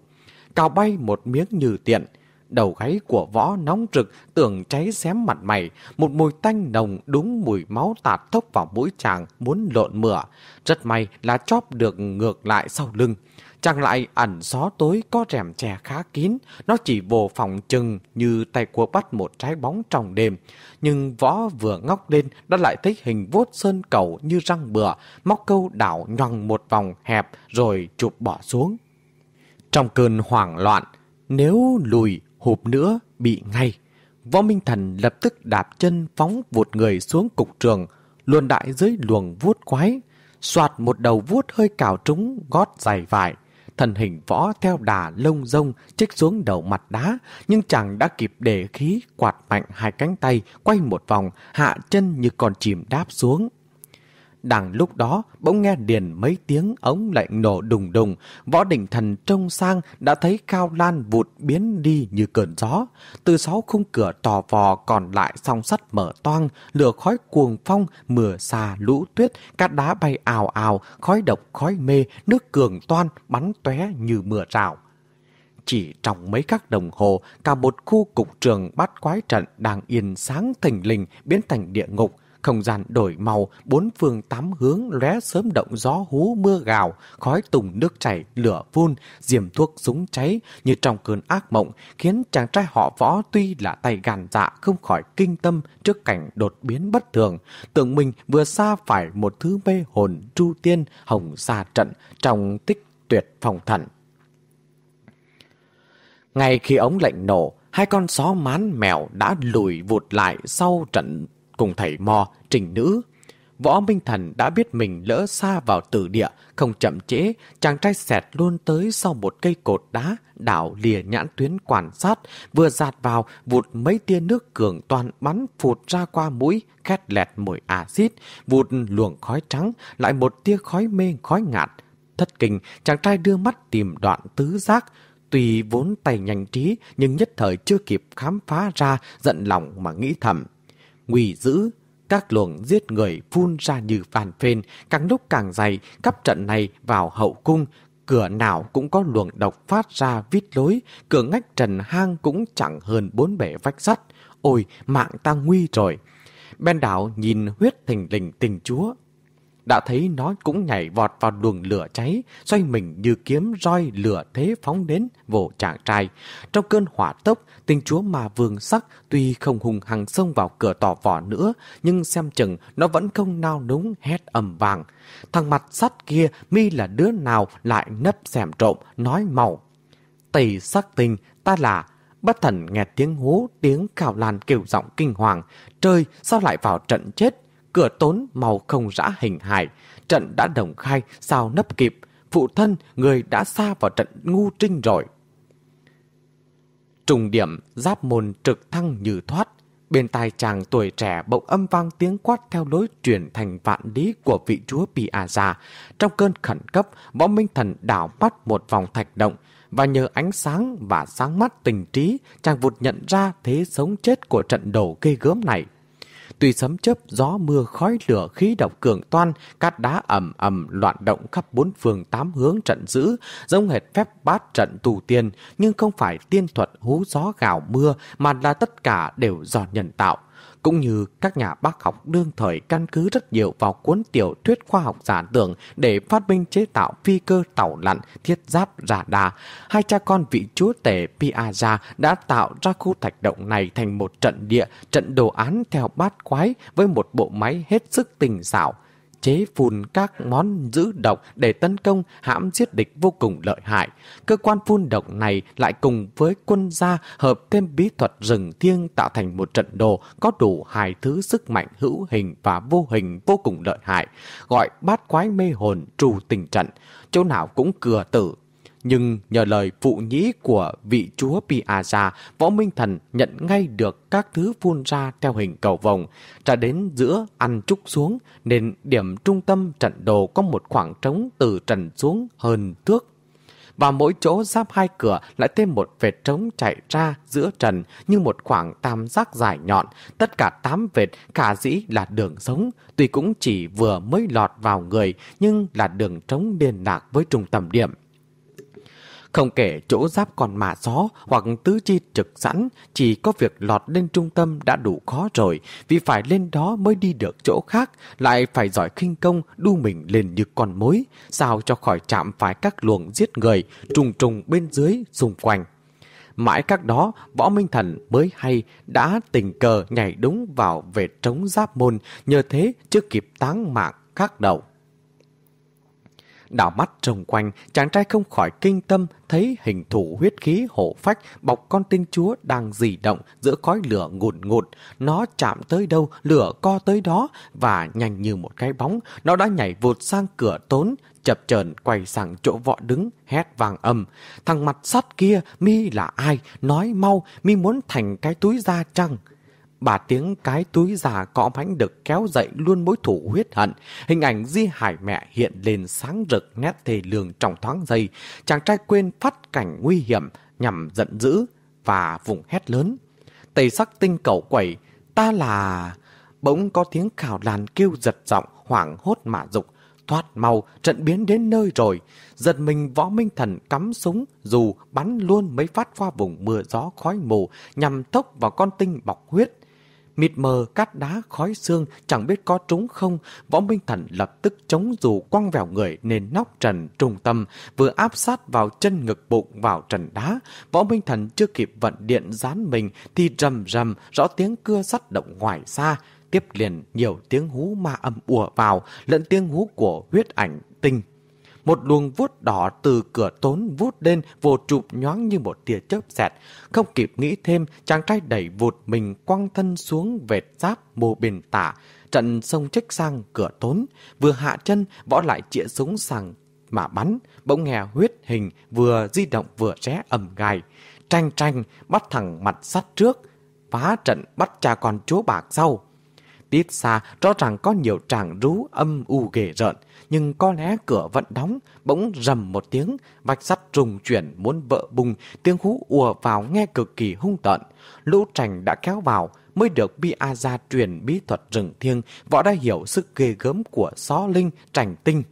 Speaker 1: cao bay một miếng như tiện, đầu gáy của võ nóng rực tưởng cháy xém mặt mày, một mùi tanh nồng đúng mùi máu tạt thốc vào mũi chàng muốn lộn mửa. Rất may là chóp được ngược lại sau lưng. Chàng lại ẩn gió tối có rèm che khá kín, nó chỉ vô phòng chừng như tay của bắt một trái bóng trong đêm. Nhưng võ vừa ngóc lên đã lại thấy hình vuốt sơn cầu như răng bừa, móc câu đảo nhoằng một vòng hẹp rồi chụp bỏ xuống. Trong cơn hoảng loạn, nếu lùi hụp nữa bị ngay. Võ Minh Thần lập tức đạp chân phóng vụt người xuống cục trường, luồn đại dưới luồng vuốt quái, soạt một đầu vuốt hơi cào trúng gót dài vải. Thần hình võ theo đà lông rông chích xuống đầu mặt đá, nhưng chàng đã kịp để khí quạt mạnh hai cánh tay, quay một vòng, hạ chân như còn chìm đáp xuống. Đằng lúc đó, bỗng nghe điền mấy tiếng ống lệnh nổ đùng đùng, võ đình thần trông sang đã thấy Cao Lan vụt biến đi như cơn gió. Từ sáu khung cửa tò vò còn lại song sắt mở toang, lửa khói cuồng phong, mưa xà lũ tuyết, cát đá bay ào ào, khói độc khói mê, nước cường toan bắn tóe như mưa rào. Chỉ trong mấy khắc đồng hồ, cả một khu cục trường bắt quái trận đang yên sáng thình lình biến thành địa ngục, không gian đổi màu, bốn phương tám hướng lóe sớm động gió hú mưa gào, khói tùng nước chảy, lửa phun, diềm thuốc súng cháy như trong cơn ác mộng, khiến chàng trai họ võ tuy là tay gàn dạ không khỏi kinh tâm trước cảnh đột biến bất thường, tưởng mình vừa xa phải một thứ mê hồn tru tiên hồng xa trận trong tích tuyệt phòng thần. Ngay khi ống lệnh nổ, hai con só mán mèo đã lùi vụt lại sau trận cùng thầy mò, trình nữ. Võ Minh Thần đã biết mình lỡ xa vào tử địa, không chậm trễ, chàng trai xẹt luôn tới sau một cây cột đá, đảo lìa nhãn tuyến quan sát, vừa giạt vào, vụt mấy tia nước cường toàn bắn phụt ra qua mũi, khét lẹt mùi axit, vụt luồng khói trắng, lại một tia khói mê khói ngạt. Thất kinh, chàng trai đưa mắt tìm đoạn tứ giác, Tuy vốn tay nhanh trí, nhưng nhất thời chưa kịp khám phá ra, giận lòng mà nghĩ thầm nguy dữ. Các luồng giết người phun ra như phàn phên, càng lúc càng dày, cắp trận này vào hậu cung. Cửa nào cũng có luồng độc phát ra vít lối, cửa ngách trần hang cũng chẳng hơn bốn bể vách sắt. Ôi, mạng ta nguy rồi. Ben đảo nhìn huyết thình lình tình chúa, đã thấy nó cũng nhảy vọt vào luồng lửa cháy, xoay mình như kiếm roi lửa thế phóng đến vồ chàng trai. Trong cơn hỏa tốc, tình chúa mà vương sắc tuy không hùng hằng xông vào cửa tỏ vỏ nữa, nhưng xem chừng nó vẫn không nao núng hét ầm vàng. Thằng mặt sắt kia mi là đứa nào lại nấp xẻm trộm, nói màu. Tây sắc tình, ta là Bất thần nghe tiếng hú, tiếng cào lan kêu giọng kinh hoàng. Trời, sao lại vào trận chết? Cửa tốn màu không rã hình hài. Trận đã đồng khai, sao nấp kịp. Phụ thân, người đã xa vào trận ngu trinh rồi. Trùng điểm, giáp môn trực thăng như thoát. Bên tai chàng tuổi trẻ bỗng âm vang tiếng quát theo lối truyền thành vạn lý của vị chúa Piazza. Trong cơn khẩn cấp, võ minh thần đảo mắt một vòng thạch động, và nhờ ánh sáng và sáng mắt tình trí, chàng vụt nhận ra thế sống chết của trận đổ ghê gớm này. Tuy sấm chớp, gió mưa, khói lửa, khí độc cường toan, cát đá ầm ầm loạn động khắp bốn phương tám hướng trận dữ, giống hệt phép bát trận tù tiên, nhưng không phải tiên thuật hú gió gào mưa, mà là tất cả đều do nhân tạo cũng như các nhà bác học đương thời căn cứ rất nhiều vào cuốn tiểu thuyết khoa học giả tưởng để phát minh chế tạo phi cơ tàu lặn thiết giáp giả đà. Hai cha con vị chúa tể Piazza đã tạo ra khu thạch động này thành một trận địa, trận đồ án theo bát quái với một bộ máy hết sức tình xảo chế phun các món giữ độc để tấn công hãm giết địch vô cùng lợi hại. Cơ quan phun độc này lại cùng với quân gia hợp thêm bí thuật rừng thiêng tạo thành một trận đồ có đủ hai thứ sức mạnh hữu hình và vô hình vô cùng lợi hại, gọi bát quái mê hồn trù tình trận, chỗ nào cũng cửa tử, nhưng nhờ lời phụ nhĩ của vị chúa Piazza, võ minh thần nhận ngay được các thứ phun ra theo hình cầu vồng. Trả đến giữa ăn trúc xuống, nên điểm trung tâm trận đồ có một khoảng trống từ trần xuống hơn thước. Và mỗi chỗ giáp hai cửa lại thêm một vệt trống chạy ra giữa trần như một khoảng tam giác dài nhọn. Tất cả tám vệt cả dĩ là đường sống, tuy cũng chỉ vừa mới lọt vào người nhưng là đường trống liên lạc với trung tâm điểm. Không kể chỗ giáp còn mả gió hoặc tứ chi trực sẵn, chỉ có việc lọt lên trung tâm đã đủ khó rồi, vì phải lên đó mới đi được chỗ khác, lại phải giỏi khinh công, đu mình lên như con mối, sao cho khỏi chạm phải các luồng giết người, trùng trùng bên dưới, xung quanh. Mãi các đó, võ minh thần mới hay đã tình cờ nhảy đúng vào về trống giáp môn, nhờ thế chưa kịp táng mạng khác đầu. Đảo mắt trông quanh, chàng trai không khỏi kinh tâm thấy hình thủ huyết khí hổ phách bọc con tinh chúa đang dì động giữa khói lửa ngụt ngụt. Nó chạm tới đâu, lửa co tới đó và nhanh như một cái bóng, nó đã nhảy vụt sang cửa tốn, chập chờn quay sang chỗ vọ đứng, hét vàng âm. Thằng mặt sắt kia, mi là ai? Nói mau, mi muốn thành cái túi da chăng? Bà tiếng cái túi già cọ bánh được kéo dậy luôn mối thủ huyết hận. Hình ảnh di hải mẹ hiện lên sáng rực nét thề lường trong thoáng giây. Chàng trai quên phát cảnh nguy hiểm nhằm giận dữ và vùng hét lớn. Tây sắc tinh cầu quẩy, ta là... Bỗng có tiếng khảo làn kêu giật giọng, hoảng hốt mà dục. Thoát mau, trận biến đến nơi rồi. Giật mình võ minh thần cắm súng, dù bắn luôn mấy phát qua vùng mưa gió khói mù, nhằm tốc vào con tinh bọc huyết. Mịt mờ cát đá khói xương chẳng biết có trúng không, võ minh thần lập tức chống dù quăng vào người nên nóc trần trung tâm, vừa áp sát vào chân ngực bụng vào trần đá. Võ minh thần chưa kịp vận điện dán mình thì rầm rầm rõ tiếng cưa sắt động ngoài xa. Tiếp liền nhiều tiếng hú ma âm ùa vào, lẫn tiếng hú của huyết ảnh tinh một luồng vuốt đỏ từ cửa tốn vút lên vô chụp nhoáng như một tia chớp xẹt. Không kịp nghĩ thêm, chàng trai đẩy vụt mình quăng thân xuống vệt giáp mô bên tả. Trận sông trách sang cửa tốn, vừa hạ chân, võ lại chĩa súng sang mà bắn. Bỗng nghe huyết hình vừa di động vừa ré ầm gai. Tranh tranh bắt thẳng mặt sắt trước, phá trận bắt cha con chúa bạc sau. Tít xa rõ ràng có nhiều tràng rú âm u ghề rợn, nhưng có lẽ cửa vẫn đóng, bỗng rầm một tiếng, vạch sắt rùng chuyển muốn vỡ bùng, tiếng hú ùa vào nghe cực kỳ hung tợn. Lũ trành đã kéo vào, mới được Bi A Gia truyền bí thuật rừng thiêng, võ đã hiểu sức ghê gớm của xó linh, trành tinh.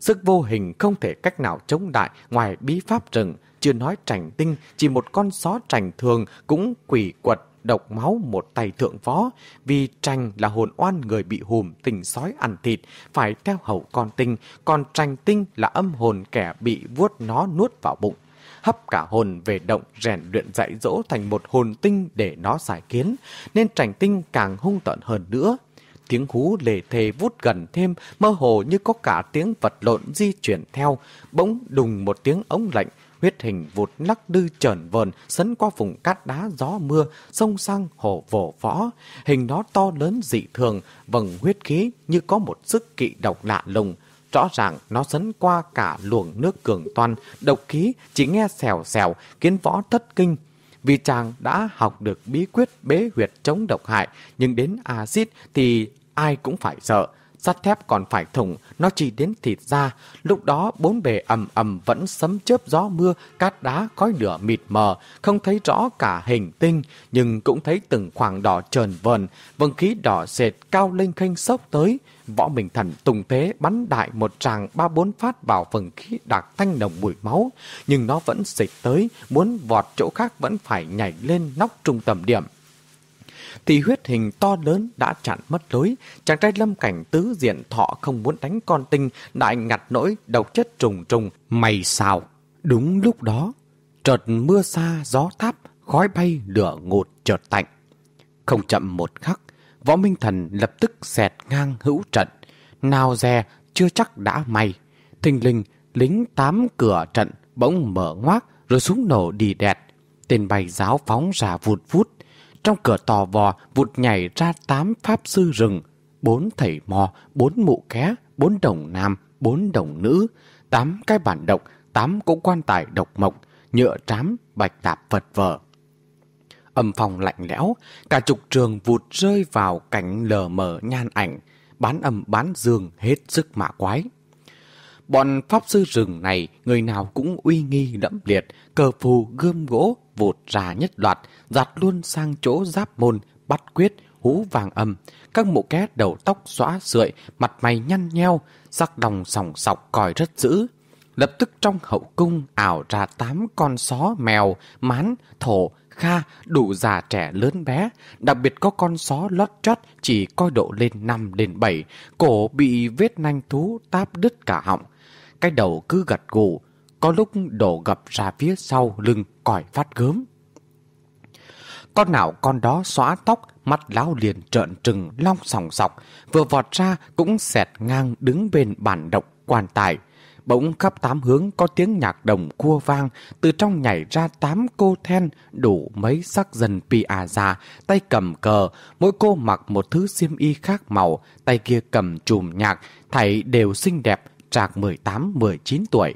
Speaker 1: Sức vô hình không thể cách nào chống đại ngoài bí pháp rừng, chưa nói trành tinh, chỉ một con só trành thường cũng quỷ quật độc máu một tay thượng phó, vì tranh là hồn oan người bị hùm tình sói ăn thịt, phải theo hậu con tinh, còn tranh tinh là âm hồn kẻ bị vuốt nó nuốt vào bụng. Hấp cả hồn về động rèn luyện dạy dỗ thành một hồn tinh để nó giải kiến, nên tranh tinh càng hung tợn hơn nữa. Tiếng hú lề thề vút gần thêm, mơ hồ như có cả tiếng vật lộn di chuyển theo, bỗng đùng một tiếng ống lạnh, huyết hình vụt lắc đư trởn vờn sấn qua vùng cát đá gió mưa, sông sang hồ vồ võ. Hình nó to lớn dị thường, vầng huyết khí như có một sức kỵ độc lạ lùng. Rõ ràng nó sấn qua cả luồng nước cường toan, độc khí chỉ nghe xèo xèo, kiến võ thất kinh. Vì chàng đã học được bí quyết bế huyệt chống độc hại, nhưng đến axit thì ai cũng phải sợ sắt thép còn phải thủng, nó chỉ đến thịt ra. Lúc đó bốn bề ầm ầm vẫn sấm chớp gió mưa, cát đá khói lửa mịt mờ, không thấy rõ cả hình tinh, nhưng cũng thấy từng khoảng đỏ trờn vờn, vầng khí đỏ sệt cao lên khênh sốc tới. Võ Minh Thần tùng thế bắn đại một tràng ba bốn phát vào phần khí đặc thanh nồng mùi máu, nhưng nó vẫn xịt tới, muốn vọt chỗ khác vẫn phải nhảy lên nóc trung tâm điểm thì huyết hình to lớn đã chặn mất lối. Chàng trai lâm cảnh tứ diện thọ không muốn đánh con tinh, đại ngặt nỗi độc chất trùng trùng. Mày sao? Đúng lúc đó, chợt mưa xa, gió tháp, khói bay, lửa ngột chợt tạnh. Không chậm một khắc, võ minh thần lập tức xẹt ngang hữu trận. Nào dè, chưa chắc đã may. Thình linh, lính tám cửa trận bỗng mở ngoác rồi súng nổ đi đẹt. Tên bay giáo phóng ra vụt vút, trong cửa tò vò vụt nhảy ra tám pháp sư rừng, bốn thầy mò, bốn mụ ké, bốn đồng nam, bốn đồng nữ, tám cái bản độc, tám cỗ quan tài độc mộc, nhựa trám, bạch tạp vật vờ. Âm phòng lạnh lẽo, cả trục trường vụt rơi vào cảnh lờ mờ nhan ảnh, bán âm bán dương hết sức mạ quái. Bọn pháp sư rừng này, người nào cũng uy nghi đẫm liệt, cờ phù, gươm gỗ, vụt ra nhất loạt, giặt luôn sang chỗ giáp môn, bắt quyết, hú vàng âm. Các mụ két đầu tóc xóa sượi, mặt mày nhăn nheo, sắc đồng sòng sọc còi rất dữ. Lập tức trong hậu cung ảo ra tám con só mèo, mán, thổ, kha, đủ già trẻ lớn bé. Đặc biệt có con só lót chót chỉ coi độ lên 5 đến 7, cổ bị vết nanh thú táp đứt cả họng. Cái đầu cứ gật gù, có lúc đổ gập ra phía sau lưng còi phát gớm. Con nào con đó xóa tóc, mắt láo liền trợn trừng long sòng sọc, vừa vọt ra cũng xẹt ngang đứng bên bản độc quan tài. bỗng khắp tám hướng có tiếng nhạc đồng cua vang, từ trong nhảy ra tám cô then đủ mấy sắc dân à già tay cầm cờ, mỗi cô mặc một thứ xiêm y khác màu, tay kia cầm chùm nhạc, thảy đều xinh đẹp, trạc 18-19 tuổi.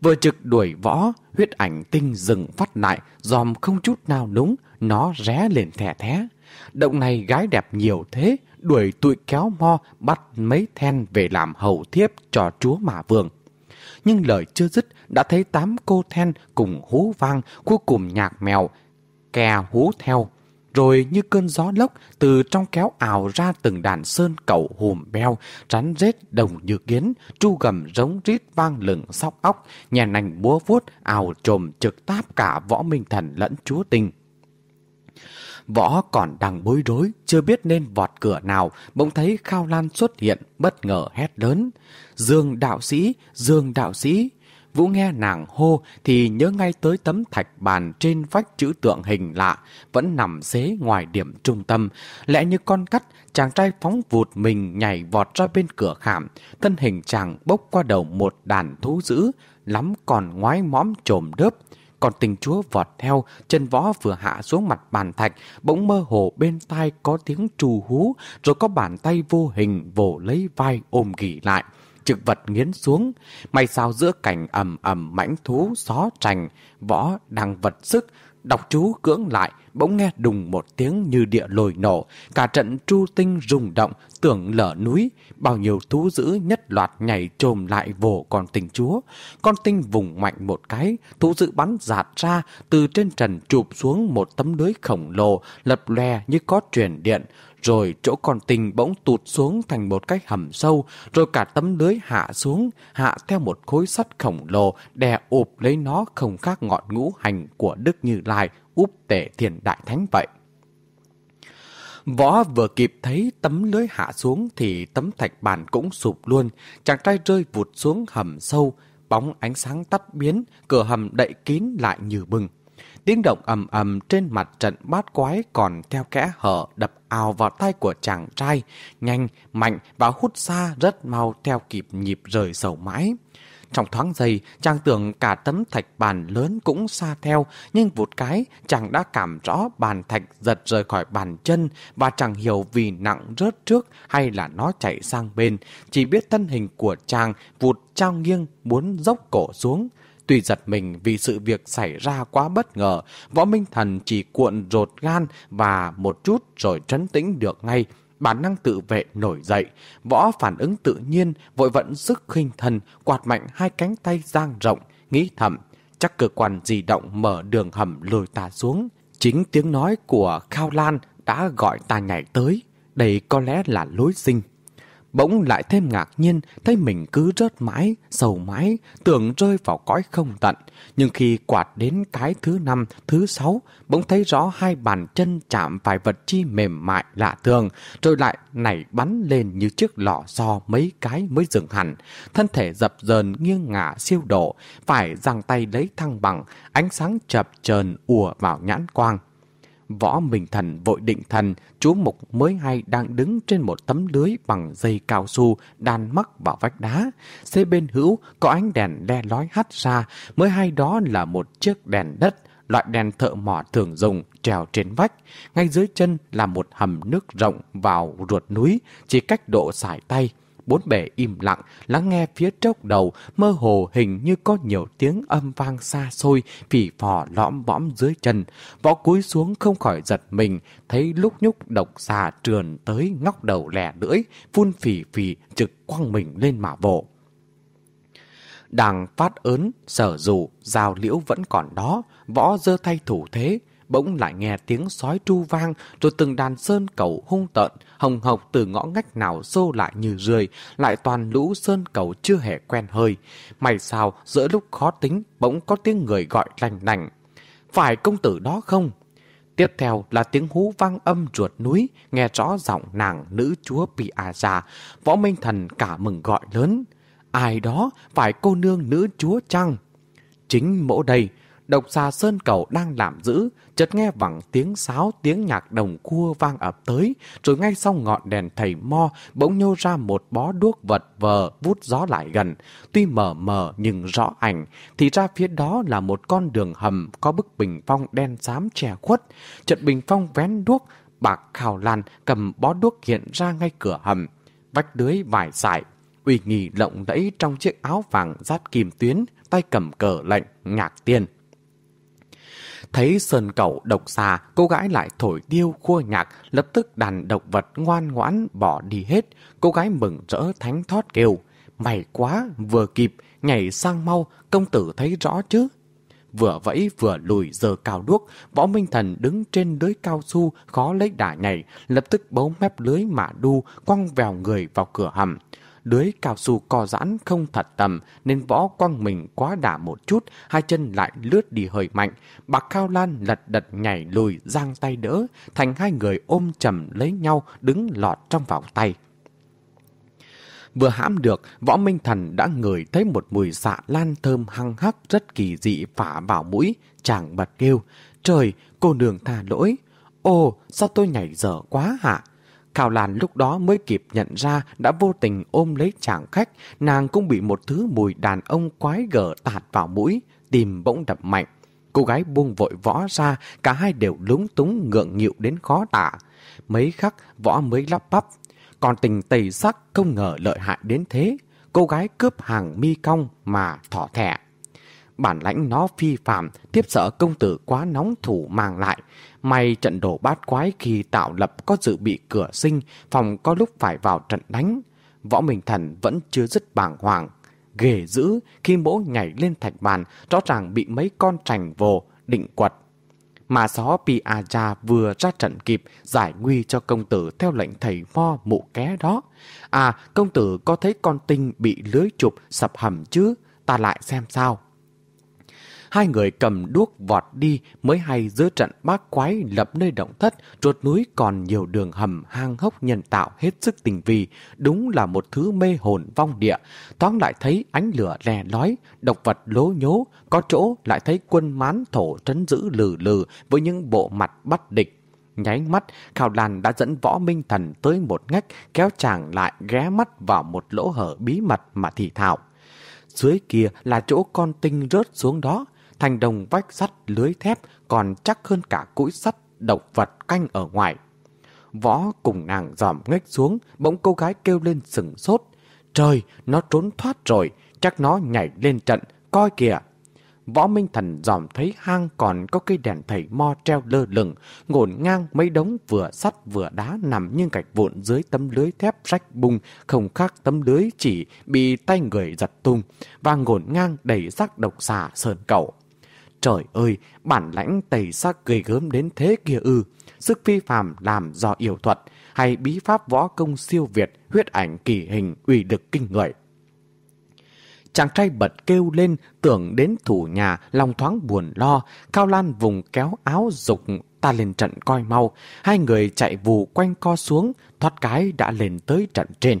Speaker 1: Vừa trực đuổi võ, huyết ảnh tinh dừng phát lại, dòm không chút nào núng, nó ré lên thẻ thé. Động này gái đẹp nhiều thế, đuổi tụi kéo mo bắt mấy then về làm hầu thiếp cho chúa mà vương. Nhưng lời chưa dứt đã thấy tám cô then cùng hú vang cuối cùng nhạc mèo, kè hú theo. Rồi như cơn gió lốc từ trong kéo ảo ra từng đàn sơn cẩu hùm beo, rắn rết đồng như kiến, tru gầm giống rít vang lửng sóc óc, nhà nành búa vuốt ảo trồm trực táp cả võ minh thần lẫn chúa tình. Võ còn đang bối rối, chưa biết nên vọt cửa nào, bỗng thấy Khao Lan xuất hiện, bất ngờ hét lớn. Dương đạo sĩ, Dương đạo sĩ. Vũ nghe nàng hô thì nhớ ngay tới tấm thạch bàn trên vách chữ tượng hình lạ, vẫn nằm xế ngoài điểm trung tâm. Lẽ như con cắt, chàng trai phóng vụt mình nhảy vọt ra bên cửa khảm, thân hình chàng bốc qua đầu một đàn thú dữ, lắm còn ngoái mõm trồm đớp. Còn tình chúa vọt theo, chân võ vừa hạ xuống mặt bàn thạch, bỗng mơ hồ bên tai có tiếng trù hú, rồi có bàn tay vô hình vồ lấy vai ôm ghì lại. Trực vật nghiến xuống, may sao giữa cảnh ầm ầm mãnh thú xó trành, võ đang vật sức, đọc chú cưỡng lại, bỗng nghe đùng một tiếng như địa lồi nổ, cả trận tru tinh rung động, tưởng lở núi, bao nhiêu thú dữ nhất loạt nhảy trồm lại vồ con tinh chúa. Con tinh vùng mạnh một cái, thú dữ bắn giạt ra, từ trên trần chụp xuống một tấm lưới khổng lồ, lập lè như có truyền điện, rồi chỗ con tinh bỗng tụt xuống thành một cái hầm sâu, rồi cả tấm lưới hạ xuống, hạ theo một khối sắt khổng lồ, đè ụp lấy nó không khác ngọn ngũ hành của Đức Như Lai, úp tệ thiền đại thánh vậy. Võ vừa kịp thấy tấm lưới hạ xuống thì tấm thạch bàn cũng sụp luôn, chàng trai rơi vụt xuống hầm sâu, bóng ánh sáng tắt biến, cửa hầm đậy kín lại như bừng. Tiếng động ầm ầm trên mặt trận bát quái còn theo kẽ hở đập ào vào tay của chàng trai, nhanh, mạnh và hút xa rất mau theo kịp nhịp rời sầu mãi. Trong thoáng giây, chàng tưởng cả tấm thạch bàn lớn cũng xa theo, nhưng vụt cái, chàng đã cảm rõ bàn thạch giật rời khỏi bàn chân và chẳng hiểu vì nặng rớt trước hay là nó chạy sang bên. Chỉ biết thân hình của chàng vụt trao nghiêng muốn dốc cổ xuống. Tuy giật mình vì sự việc xảy ra quá bất ngờ, võ minh thần chỉ cuộn rột gan và một chút rồi trấn tĩnh được ngay. Bản năng tự vệ nổi dậy, võ phản ứng tự nhiên, vội vận sức khinh thần, quạt mạnh hai cánh tay giang rộng, nghĩ thầm, chắc cơ quan di động mở đường hầm lùi ta xuống. Chính tiếng nói của Khao Lan đã gọi ta nhảy tới, đây có lẽ là lối sinh. Bỗng lại thêm ngạc nhiên, thấy mình cứ rớt mãi, sầu mãi, tưởng rơi vào cõi không tận. Nhưng khi quạt đến cái thứ năm, thứ sáu, bỗng thấy rõ hai bàn chân chạm phải vật chi mềm mại lạ thường, rồi lại nảy bắn lên như chiếc lọ xo mấy cái mới dừng hẳn. Thân thể dập dờn nghiêng ngả siêu độ, phải giang tay lấy thăng bằng, ánh sáng chập chờn ùa vào nhãn quang. Võ Minh Thần vội định thần, chú Mục mới hay đang đứng trên một tấm lưới bằng dây cao su đan mắc vào vách đá. Xê bên hữu có ánh đèn le lói hắt ra, mới hay đó là một chiếc đèn đất, loại đèn thợ mỏ thường dùng trèo trên vách. Ngay dưới chân là một hầm nước rộng vào ruột núi, chỉ cách độ sải tay bốn bề im lặng, lắng nghe phía trốc đầu, mơ hồ hình như có nhiều tiếng âm vang xa xôi, phỉ phò lõm bõm dưới chân. Võ cúi xuống không khỏi giật mình, thấy lúc nhúc độc xà trườn tới ngóc đầu lẻ lưỡi, phun phỉ phỉ trực quăng mình lên mà vộ. đàng phát ớn, sở dù, rào liễu vẫn còn đó, võ dơ tay thủ thế, bỗng lại nghe tiếng sói tru vang, rồi từng đàn sơn cầu hung tợn, hồng hộc từ ngõ ngách nào xô lại như rươi, lại toàn lũ sơn cầu chưa hề quen hơi. May sao, giữa lúc khó tính, bỗng có tiếng người gọi lành lành. Phải công tử đó không? Tiếp theo là tiếng hú vang âm ruột núi, nghe rõ giọng nàng nữ chúa Piazza. Võ Minh Thần cả mừng gọi lớn. Ai đó, phải cô nương nữ chúa chăng? Chính mẫu đây, độc xà sơn cầu đang làm giữ, chợt nghe vẳng tiếng sáo, tiếng nhạc đồng cua vang ập tới, rồi ngay sau ngọn đèn thầy mo bỗng nhô ra một bó đuốc vật vờ vút gió lại gần. Tuy mờ mờ nhưng rõ ảnh, thì ra phía đó là một con đường hầm có bức bình phong đen xám che khuất. Chợt bình phong vén đuốc, bạc khảo lan cầm bó đuốc hiện ra ngay cửa hầm. Vách lưới vải dại, uy nghi lộng lẫy trong chiếc áo vàng rát kim tuyến, tay cầm cờ lệnh, ngạc tiên. Thấy sơn cẩu độc xà, cô gái lại thổi điêu khua nhạc, lập tức đàn độc vật ngoan ngoãn bỏ đi hết. Cô gái mừng rỡ thánh thót kêu. Mày quá, vừa kịp, nhảy sang mau, công tử thấy rõ chứ. Vừa vẫy vừa lùi giờ cao đuốc, võ minh thần đứng trên lưới cao su khó lấy đả nhảy, lập tức bấu mép lưới mạ đu, quăng vèo người vào cửa hầm lưới cao su co giãn không thật tầm nên võ quăng mình quá đả một chút, hai chân lại lướt đi hơi mạnh. Bạc Cao Lan lật đật nhảy lùi, giang tay đỡ, thành hai người ôm chầm lấy nhau đứng lọt trong vòng tay. Vừa hãm được, võ minh thần đã ngửi thấy một mùi xạ lan thơm hăng hắc rất kỳ dị phả vào mũi, chàng bật kêu. Trời, cô nương tha lỗi. Ồ, sao tôi nhảy dở quá hả? Khảo Lan lúc đó mới kịp nhận ra đã vô tình ôm lấy chàng khách, nàng cũng bị một thứ mùi đàn ông quái gở tạt vào mũi, tìm bỗng đập mạnh. Cô gái buông vội võ ra, cả hai đều lúng túng ngượng nghịu đến khó tả. Mấy khắc võ mới lắp bắp, còn tình tây sắc không ngờ lợi hại đến thế. Cô gái cướp hàng mi cong mà thỏ thẻ bản lãnh nó phi phạm, tiếp sợ công tử quá nóng thủ mang lại. May trận đổ bát quái khi tạo lập có dự bị cửa sinh, phòng có lúc phải vào trận đánh. Võ Minh Thần vẫn chưa dứt bàng hoàng. Ghề giữ khi mỗ nhảy lên thạch bàn, rõ ràng bị mấy con trành vồ, định quật. Mà xó Piaja vừa ra trận kịp giải nguy cho công tử theo lệnh thầy mo mụ ké đó. À, công tử có thấy con tinh bị lưới chụp sập hầm chứ? Ta lại xem sao. Hai người cầm đuốc vọt đi mới hay giữa trận bác quái lập nơi động thất, chuột núi còn nhiều đường hầm hang hốc nhân tạo hết sức tình vi. Đúng là một thứ mê hồn vong địa. Thoáng lại thấy ánh lửa lè lói, độc vật lố nhố, có chỗ lại thấy quân mán thổ trấn giữ lừ lừ với những bộ mặt bắt địch nháy mắt, Khảo Lan đã dẫn võ minh thần tới một ngách, kéo chàng lại ghé mắt vào một lỗ hở bí mật mà thì thạo. Dưới kia là chỗ con tinh rớt xuống đó, thành đồng vách sắt lưới thép còn chắc hơn cả củi sắt độc vật canh ở ngoài. Võ cùng nàng dòm ngách xuống, bỗng cô gái kêu lên sừng sốt. Trời, nó trốn thoát rồi, chắc nó nhảy lên trận, coi kìa. Võ Minh Thần dòm thấy hang còn có cây đèn thầy mo treo lơ lửng, ngổn ngang mấy đống vừa sắt vừa đá nằm như gạch vụn dưới tấm lưới thép rách bung, không khác tấm lưới chỉ bị tay người giật tung, và ngổn ngang đầy sắc độc xà sờn cẩu. Trời ơi, bản lãnh tẩy sắc gây gớm đến thế kia ư. Sức phi phàm làm do yêu thuật, hay bí pháp võ công siêu việt, huyết ảnh kỳ hình, uy lực kinh người. Chàng trai bật kêu lên, tưởng đến thủ nhà, lòng thoáng buồn lo. Cao Lan vùng kéo áo dục ta lên trận coi mau. Hai người chạy vù quanh co xuống, thoát cái đã lên tới trận trên.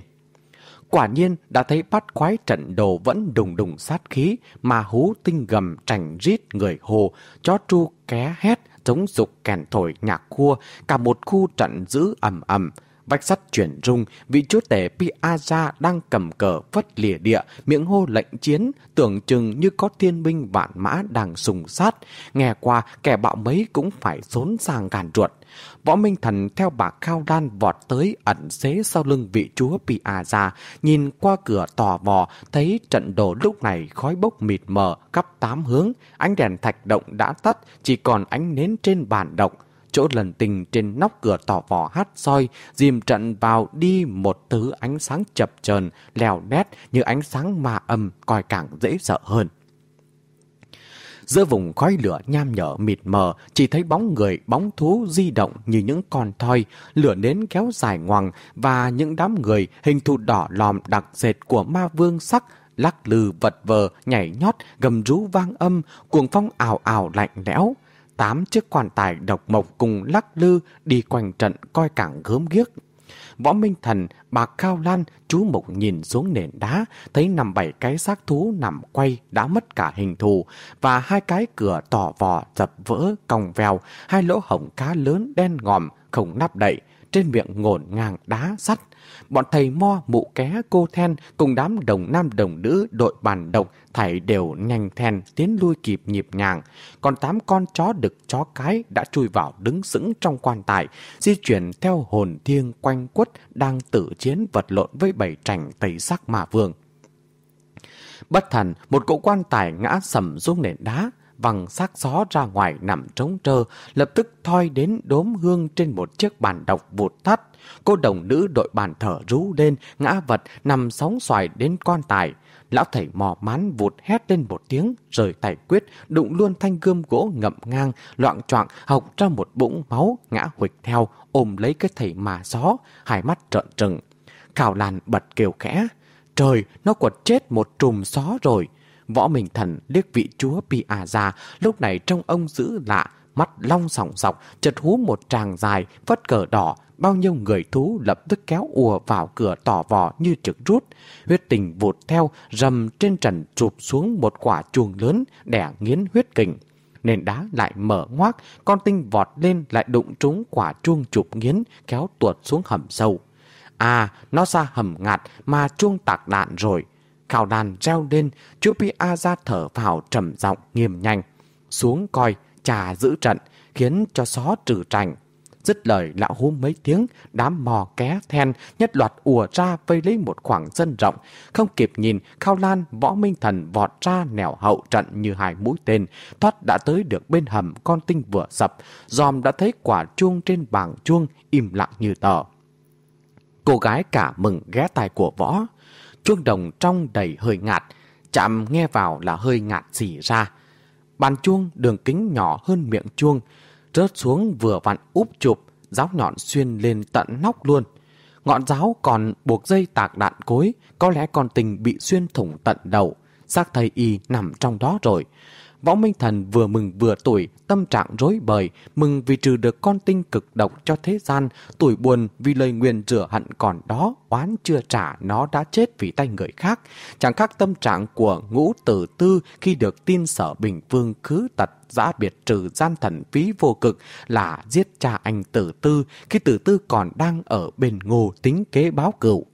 Speaker 1: Quả nhiên đã thấy bát quái trận đồ vẫn đùng đùng sát khí mà hú tinh gầm trành rít người hồ, chó tru ké hét, giống dục kèn thổi nhạc cua, cả một khu trận giữ ầm ầm. Vách sắt chuyển rung, vị chúa tể Piazza đang cầm cờ phất lìa địa, miệng hô lệnh chiến, tưởng chừng như có thiên binh vạn mã đang sùng sát. Nghe qua, kẻ bạo mấy cũng phải xốn sang gàn ruột. Võ Minh Thần theo bà Khao Đan vọt tới ẩn xế sau lưng vị chúa Piazza, nhìn qua cửa tò vò, thấy trận đồ lúc này khói bốc mịt mờ, khắp tám hướng, ánh đèn thạch động đã tắt, chỉ còn ánh nến trên bàn động chỗ lần tình trên nóc cửa tỏ vỏ hát soi, dìm trận vào đi một thứ ánh sáng chập chờn lèo nét như ánh sáng ma âm, coi càng dễ sợ hơn. Giữa vùng khói lửa nham nhở mịt mờ, chỉ thấy bóng người, bóng thú di động như những con thoi, lửa nến kéo dài ngoằng và những đám người hình thù đỏ lòm đặc dệt của ma vương sắc lắc lư vật vờ, nhảy nhót, gầm rú vang âm, cuồng phong ảo ảo lạnh lẽo tám chiếc quan tài độc mộc cùng lắc lư đi quanh trận coi cảng gớm ghiếc võ minh thần, bà Cao Lan, chú Mục nhìn xuống nền đá, thấy nằm bảy cái xác thú nằm quay đã mất cả hình thù, và hai cái cửa tỏ vò dập vỡ, còng vèo, hai lỗ hổng cá lớn đen ngòm, không nắp đậy, trên miệng ngổn ngang đá sắt. Bọn thầy mo mụ ké cô then cùng đám đồng nam đồng nữ đội bàn độc thảy đều nhanh then tiến lui kịp nhịp nhàng. Còn tám con chó đực chó cái đã chui vào đứng sững trong quan tài, di chuyển theo hồn thiêng quanh quất đang tử chiến vật lộn với bảy trành tây sắc mà vương. Bất thần, một cỗ quan tài ngã sầm xuống nền đá, văng xác gió ra ngoài nằm trống trơ, lập tức thoi đến đốm hương trên một chiếc bàn độc vụt tắt. Cô đồng nữ đội bàn thở rú lên, ngã vật, nằm sóng xoài đến quan tài. Lão thầy mò mán vụt hét lên một tiếng, rời tay quyết, đụng luôn thanh gươm gỗ ngậm ngang, loạn choạng học ra một bụng máu, ngã huịch theo, ôm lấy cái thầy mà gió, hai mắt trợn trừng. Khảo Lan bật kêu khẽ. Trời, nó quật chết một trùm gió rồi. Võ Minh Thần liếc vị chúa Pia ra, lúc này trong ông dữ lạ, mắt long sòng sọc, chật hú một tràng dài, vất cờ đỏ, bao nhiêu người thú lập tức kéo ùa vào cửa tỏ vò như trực rút. Huyết tình vụt theo, rầm trên trần chụp xuống một quả chuông lớn, đẻ nghiến huyết kình. Nền đá lại mở ngoác, con tinh vọt lên lại đụng trúng quả chuông chụp nghiến, kéo tuột xuống hầm sâu. À, nó ra hầm ngạt mà chuông tạc đạn rồi. Khảo đàn reo lên, chú Pia ra thở vào trầm giọng nghiêm nhanh. Xuống coi, trà giữ trận, khiến cho xó trừ trành. Dứt lời lão hú mấy tiếng, đám mò ké then nhất loạt ùa ra vây lấy một khoảng sân rộng. Không kịp nhìn, Khao Lan, Võ Minh Thần vọt ra nẻo hậu trận như hai mũi tên. Thoát đã tới được bên hầm con tinh vừa sập, dòm đã thấy quả chuông trên bảng chuông im lặng như tờ. Cô gái cả mừng ghé tai của Võ. Chuông đồng trong đầy hơi ngạt, chạm nghe vào là hơi ngạt xỉ ra. Bàn chuông đường kính nhỏ hơn miệng chuông, rớt xuống vừa vặn úp chụp, giáo nhọn xuyên lên tận nóc luôn. Ngọn giáo còn buộc dây tạc đạn cối, có lẽ con tình bị xuyên thủng tận đầu. Xác thầy y nằm trong đó rồi. Võ Minh Thần vừa mừng vừa tuổi, tâm trạng rối bời, mừng vì trừ được con tinh cực độc cho thế gian, tuổi buồn vì lời nguyền rửa hận còn đó, oán chưa trả, nó đã chết vì tay người khác. Chẳng khác tâm trạng của ngũ tử tư khi được tin sở Bình Vương khứ tật giã biệt trừ gian thần phí vô cực là giết cha anh tử tư khi tử tư còn đang ở bên ngô tính kế báo cựu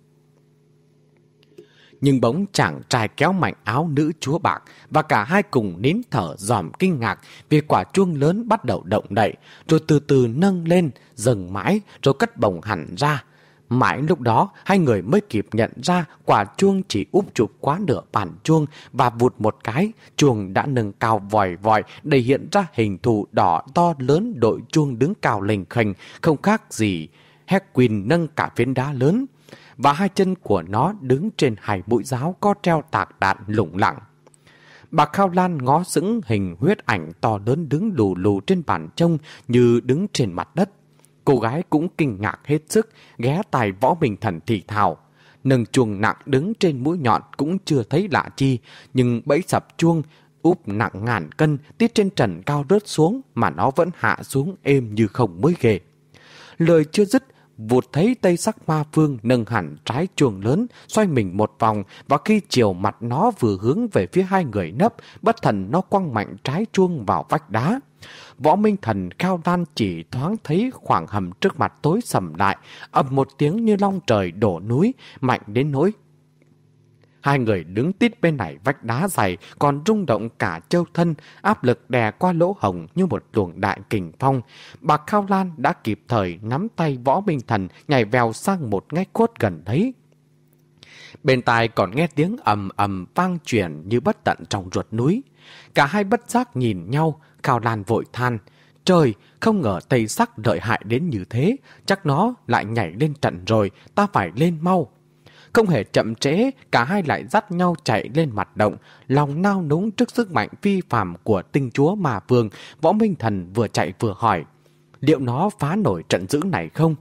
Speaker 1: nhưng bỗng chàng trai kéo mạnh áo nữ chúa bạc và cả hai cùng nín thở dòm kinh ngạc vì quả chuông lớn bắt đầu động đậy, rồi từ từ nâng lên, dừng mãi, rồi cất bồng hẳn ra. Mãi lúc đó, hai người mới kịp nhận ra quả chuông chỉ úp chụp quá nửa bàn chuông và vụt một cái, chuông đã nâng cao vòi vòi để hiện ra hình thù đỏ to lớn đội chuông đứng cao lình khềnh, không khác gì. Hedwin nâng cả phiến đá lớn và hai chân của nó đứng trên hai mũi giáo có treo tạc đạn lủng lẳng. Bà Khao Lan ngó sững hình huyết ảnh to lớn đứng lù lù trên bàn trông như đứng trên mặt đất. Cô gái cũng kinh ngạc hết sức, ghé tài võ bình thần thì thào. Nâng chuông nặng đứng trên mũi nhọn cũng chưa thấy lạ chi, nhưng bẫy sập chuông, úp nặng ngàn cân, tiết trên trần cao rớt xuống mà nó vẫn hạ xuống êm như không mới ghề. Lời chưa dứt, vụt thấy tây sắc ma phương nâng hẳn trái chuồng lớn, xoay mình một vòng, và khi chiều mặt nó vừa hướng về phía hai người nấp, bất thần nó quăng mạnh trái chuông vào vách đá. Võ Minh Thần cao đan chỉ thoáng thấy khoảng hầm trước mặt tối sầm lại, ầm một tiếng như long trời đổ núi, mạnh đến nỗi Hai người đứng tít bên này vách đá dày còn rung động cả châu thân, áp lực đè qua lỗ hồng như một luồng đại kình phong. Bà Khao Lan đã kịp thời nắm tay võ minh thần nhảy vèo sang một ngách cốt gần đấy. Bên tai còn nghe tiếng ầm ầm vang chuyển như bất tận trong ruột núi. Cả hai bất giác nhìn nhau, Khao Lan vội than. Trời, không ngờ Tây Sắc đợi hại đến như thế, chắc nó lại nhảy lên trận rồi, ta phải lên mau. Không hề chậm trễ, cả hai lại dắt nhau chạy lên mặt động, lòng nao núng trước sức mạnh phi phạm của tinh chúa mà vương, võ minh thần vừa chạy vừa hỏi, liệu nó phá nổi trận dữ này không?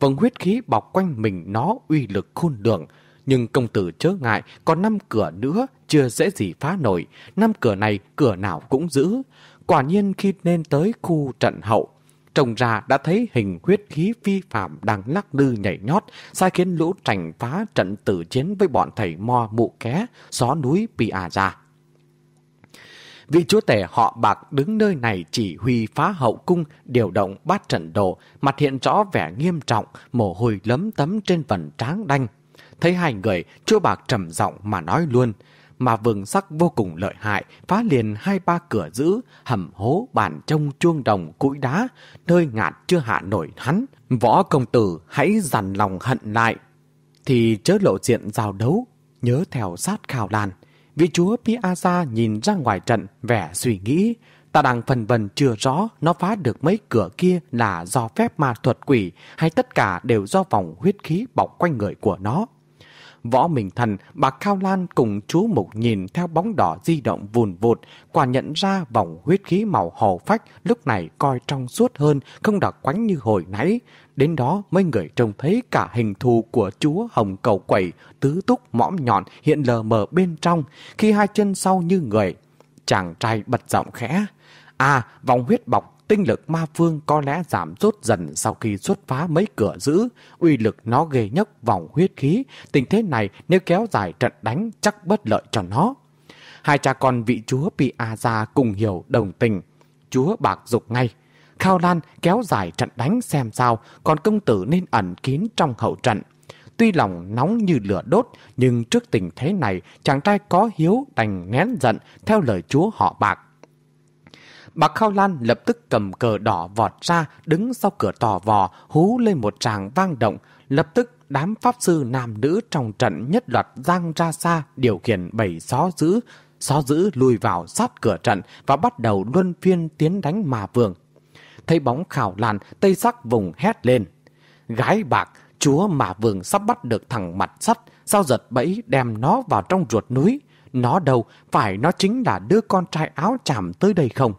Speaker 1: Vầng huyết khí bọc quanh mình nó uy lực khôn lường, nhưng công tử chớ ngại, còn năm cửa nữa chưa dễ gì phá nổi, năm cửa này cửa nào cũng giữ. Quả nhiên khi lên tới khu trận hậu, trông ra đã thấy hình huyết khí vi phạm đang lắc lư nhảy nhót, sai khiến lũ trành phá trận tử chiến với bọn thầy mo mụ ké, xó núi Pia à ra. Vị chúa tể họ bạc đứng nơi này chỉ huy phá hậu cung, điều động bát trận đồ, mặt hiện rõ vẻ nghiêm trọng, mồ hôi lấm tấm trên vần tráng đanh. Thấy hai người, chúa bạc trầm giọng mà nói luôn, mà vườn sắc vô cùng lợi hại, phá liền hai ba cửa giữ, hầm hố, bàn trông chuông đồng, cũi đá, nơi ngạt chưa hạ nổi hắn. Võ công tử hãy dằn lòng hận lại, thì chớ lộ diện giao đấu, nhớ theo sát khảo lan. Vị chúa Piazza nhìn ra ngoài trận, vẻ suy nghĩ. Ta đang phần vần chưa rõ nó phá được mấy cửa kia là do phép ma thuật quỷ hay tất cả đều do vòng huyết khí bọc quanh người của nó. Võ Minh Thần, bà Cao Lan cùng chú Mục nhìn theo bóng đỏ di động vùn vụt, quả nhận ra vòng huyết khí màu hồ phách lúc này coi trong suốt hơn, không đặc quánh như hồi nãy. Đến đó mấy người trông thấy cả hình thù của chúa hồng cầu quẩy, tứ túc mõm nhọn hiện lờ mờ bên trong, khi hai chân sau như người. Chàng trai bật giọng khẽ. À, vòng huyết bọc tinh lực ma vương có lẽ giảm rốt dần sau khi xuất phá mấy cửa giữ, uy lực nó ghê nhấc vòng huyết khí, tình thế này nếu kéo dài trận đánh chắc bất lợi cho nó. Hai cha con vị chúa Piazza cùng hiểu đồng tình, chúa bạc dục ngay. Khao Lan kéo dài trận đánh xem sao, còn công tử nên ẩn kín trong hậu trận. Tuy lòng nóng như lửa đốt, nhưng trước tình thế này, chàng trai có hiếu đành nén giận theo lời chúa họ bạc. Bà Khao Lan lập tức cầm cờ đỏ vọt ra, đứng sau cửa tò vò, hú lên một tràng vang động. Lập tức đám pháp sư nam nữ trong trận nhất loạt giang ra xa, điều khiển bảy xó giữ. Xó giữ lùi vào sát cửa trận và bắt đầu luân phiên tiến đánh mà vương. Thấy bóng Khảo Lan, tây sắc vùng hét lên. Gái bạc, chúa mà vương sắp bắt được thằng mặt sắt, sao giật bẫy đem nó vào trong ruột núi. Nó đâu, phải nó chính là đứa con trai áo chàm tới đây không?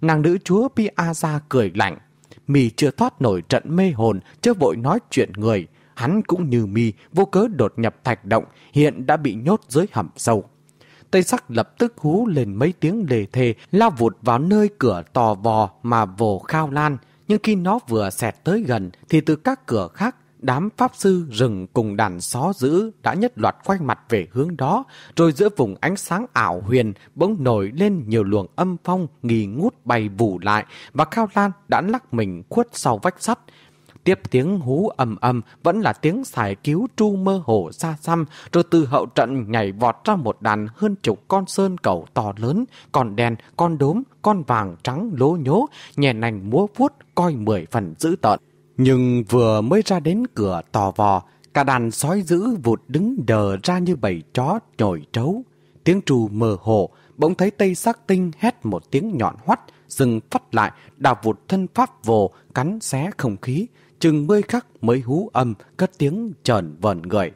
Speaker 1: Nàng nữ chúa Piazza cười lạnh. Mì chưa thoát nổi trận mê hồn, chưa vội nói chuyện người. Hắn cũng như mì, vô cớ đột nhập thạch động, hiện đã bị nhốt dưới hầm sâu. Tây sắc lập tức hú lên mấy tiếng lề thề, lao vụt vào nơi cửa tò vò mà vồ khao lan. Nhưng khi nó vừa xẹt tới gần, thì từ các cửa khác đám pháp sư rừng cùng đàn xó giữ đã nhất loạt quay mặt về hướng đó, rồi giữa vùng ánh sáng ảo huyền bỗng nổi lên nhiều luồng âm phong nghi ngút bay vù lại và Cao Lan đã lắc mình khuất sau vách sắt. Tiếp tiếng hú ầm ầm vẫn là tiếng xài cứu tru mơ hồ xa xăm, rồi từ hậu trận nhảy vọt ra một đàn hơn chục con sơn cầu to lớn, con đen, con đốm, con vàng trắng lố nhố, nhẹ nành múa vuốt coi mười phần dữ tợn. Nhưng vừa mới ra đến cửa tò vò, cả đàn sói dữ vụt đứng đờ ra như bầy chó nhồi trấu. Tiếng trù mờ hồ, bỗng thấy tây sắc tinh hét một tiếng nhọn hoắt, dừng phát lại, đào vụt thân pháp vồ, cắn xé không khí, chừng mươi khắc mới hú âm, cất tiếng trờn vờn người.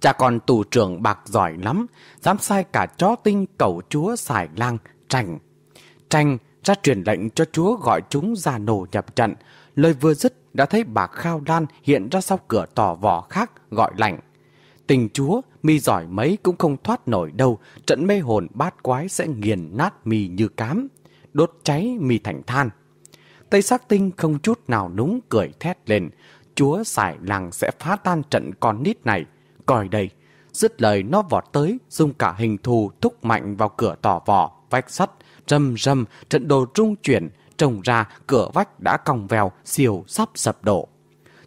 Speaker 1: Cha con tù trưởng bạc giỏi lắm, dám sai cả chó tinh cầu chúa xài lang, tranh. Tranh ra truyền lệnh cho chúa gọi chúng ra nổ nhập trận, Lời vừa dứt đã thấy bà Khao Đan hiện ra sau cửa tỏ vỏ khác gọi lạnh. Tình chúa, mi giỏi mấy cũng không thoát nổi đâu, trận mê hồn bát quái sẽ nghiền nát mì như cám, đốt cháy mì thành than. Tây sắc tinh không chút nào núng cười thét lên, chúa xài làng sẽ phá tan trận con nít này, coi đây. Dứt lời nó vọt tới, dùng cả hình thù thúc mạnh vào cửa tỏ vỏ, vách sắt, rầm rầm, trận đồ trung chuyển, trông ra cửa vách đã cong vèo, siêu sắp sập đổ.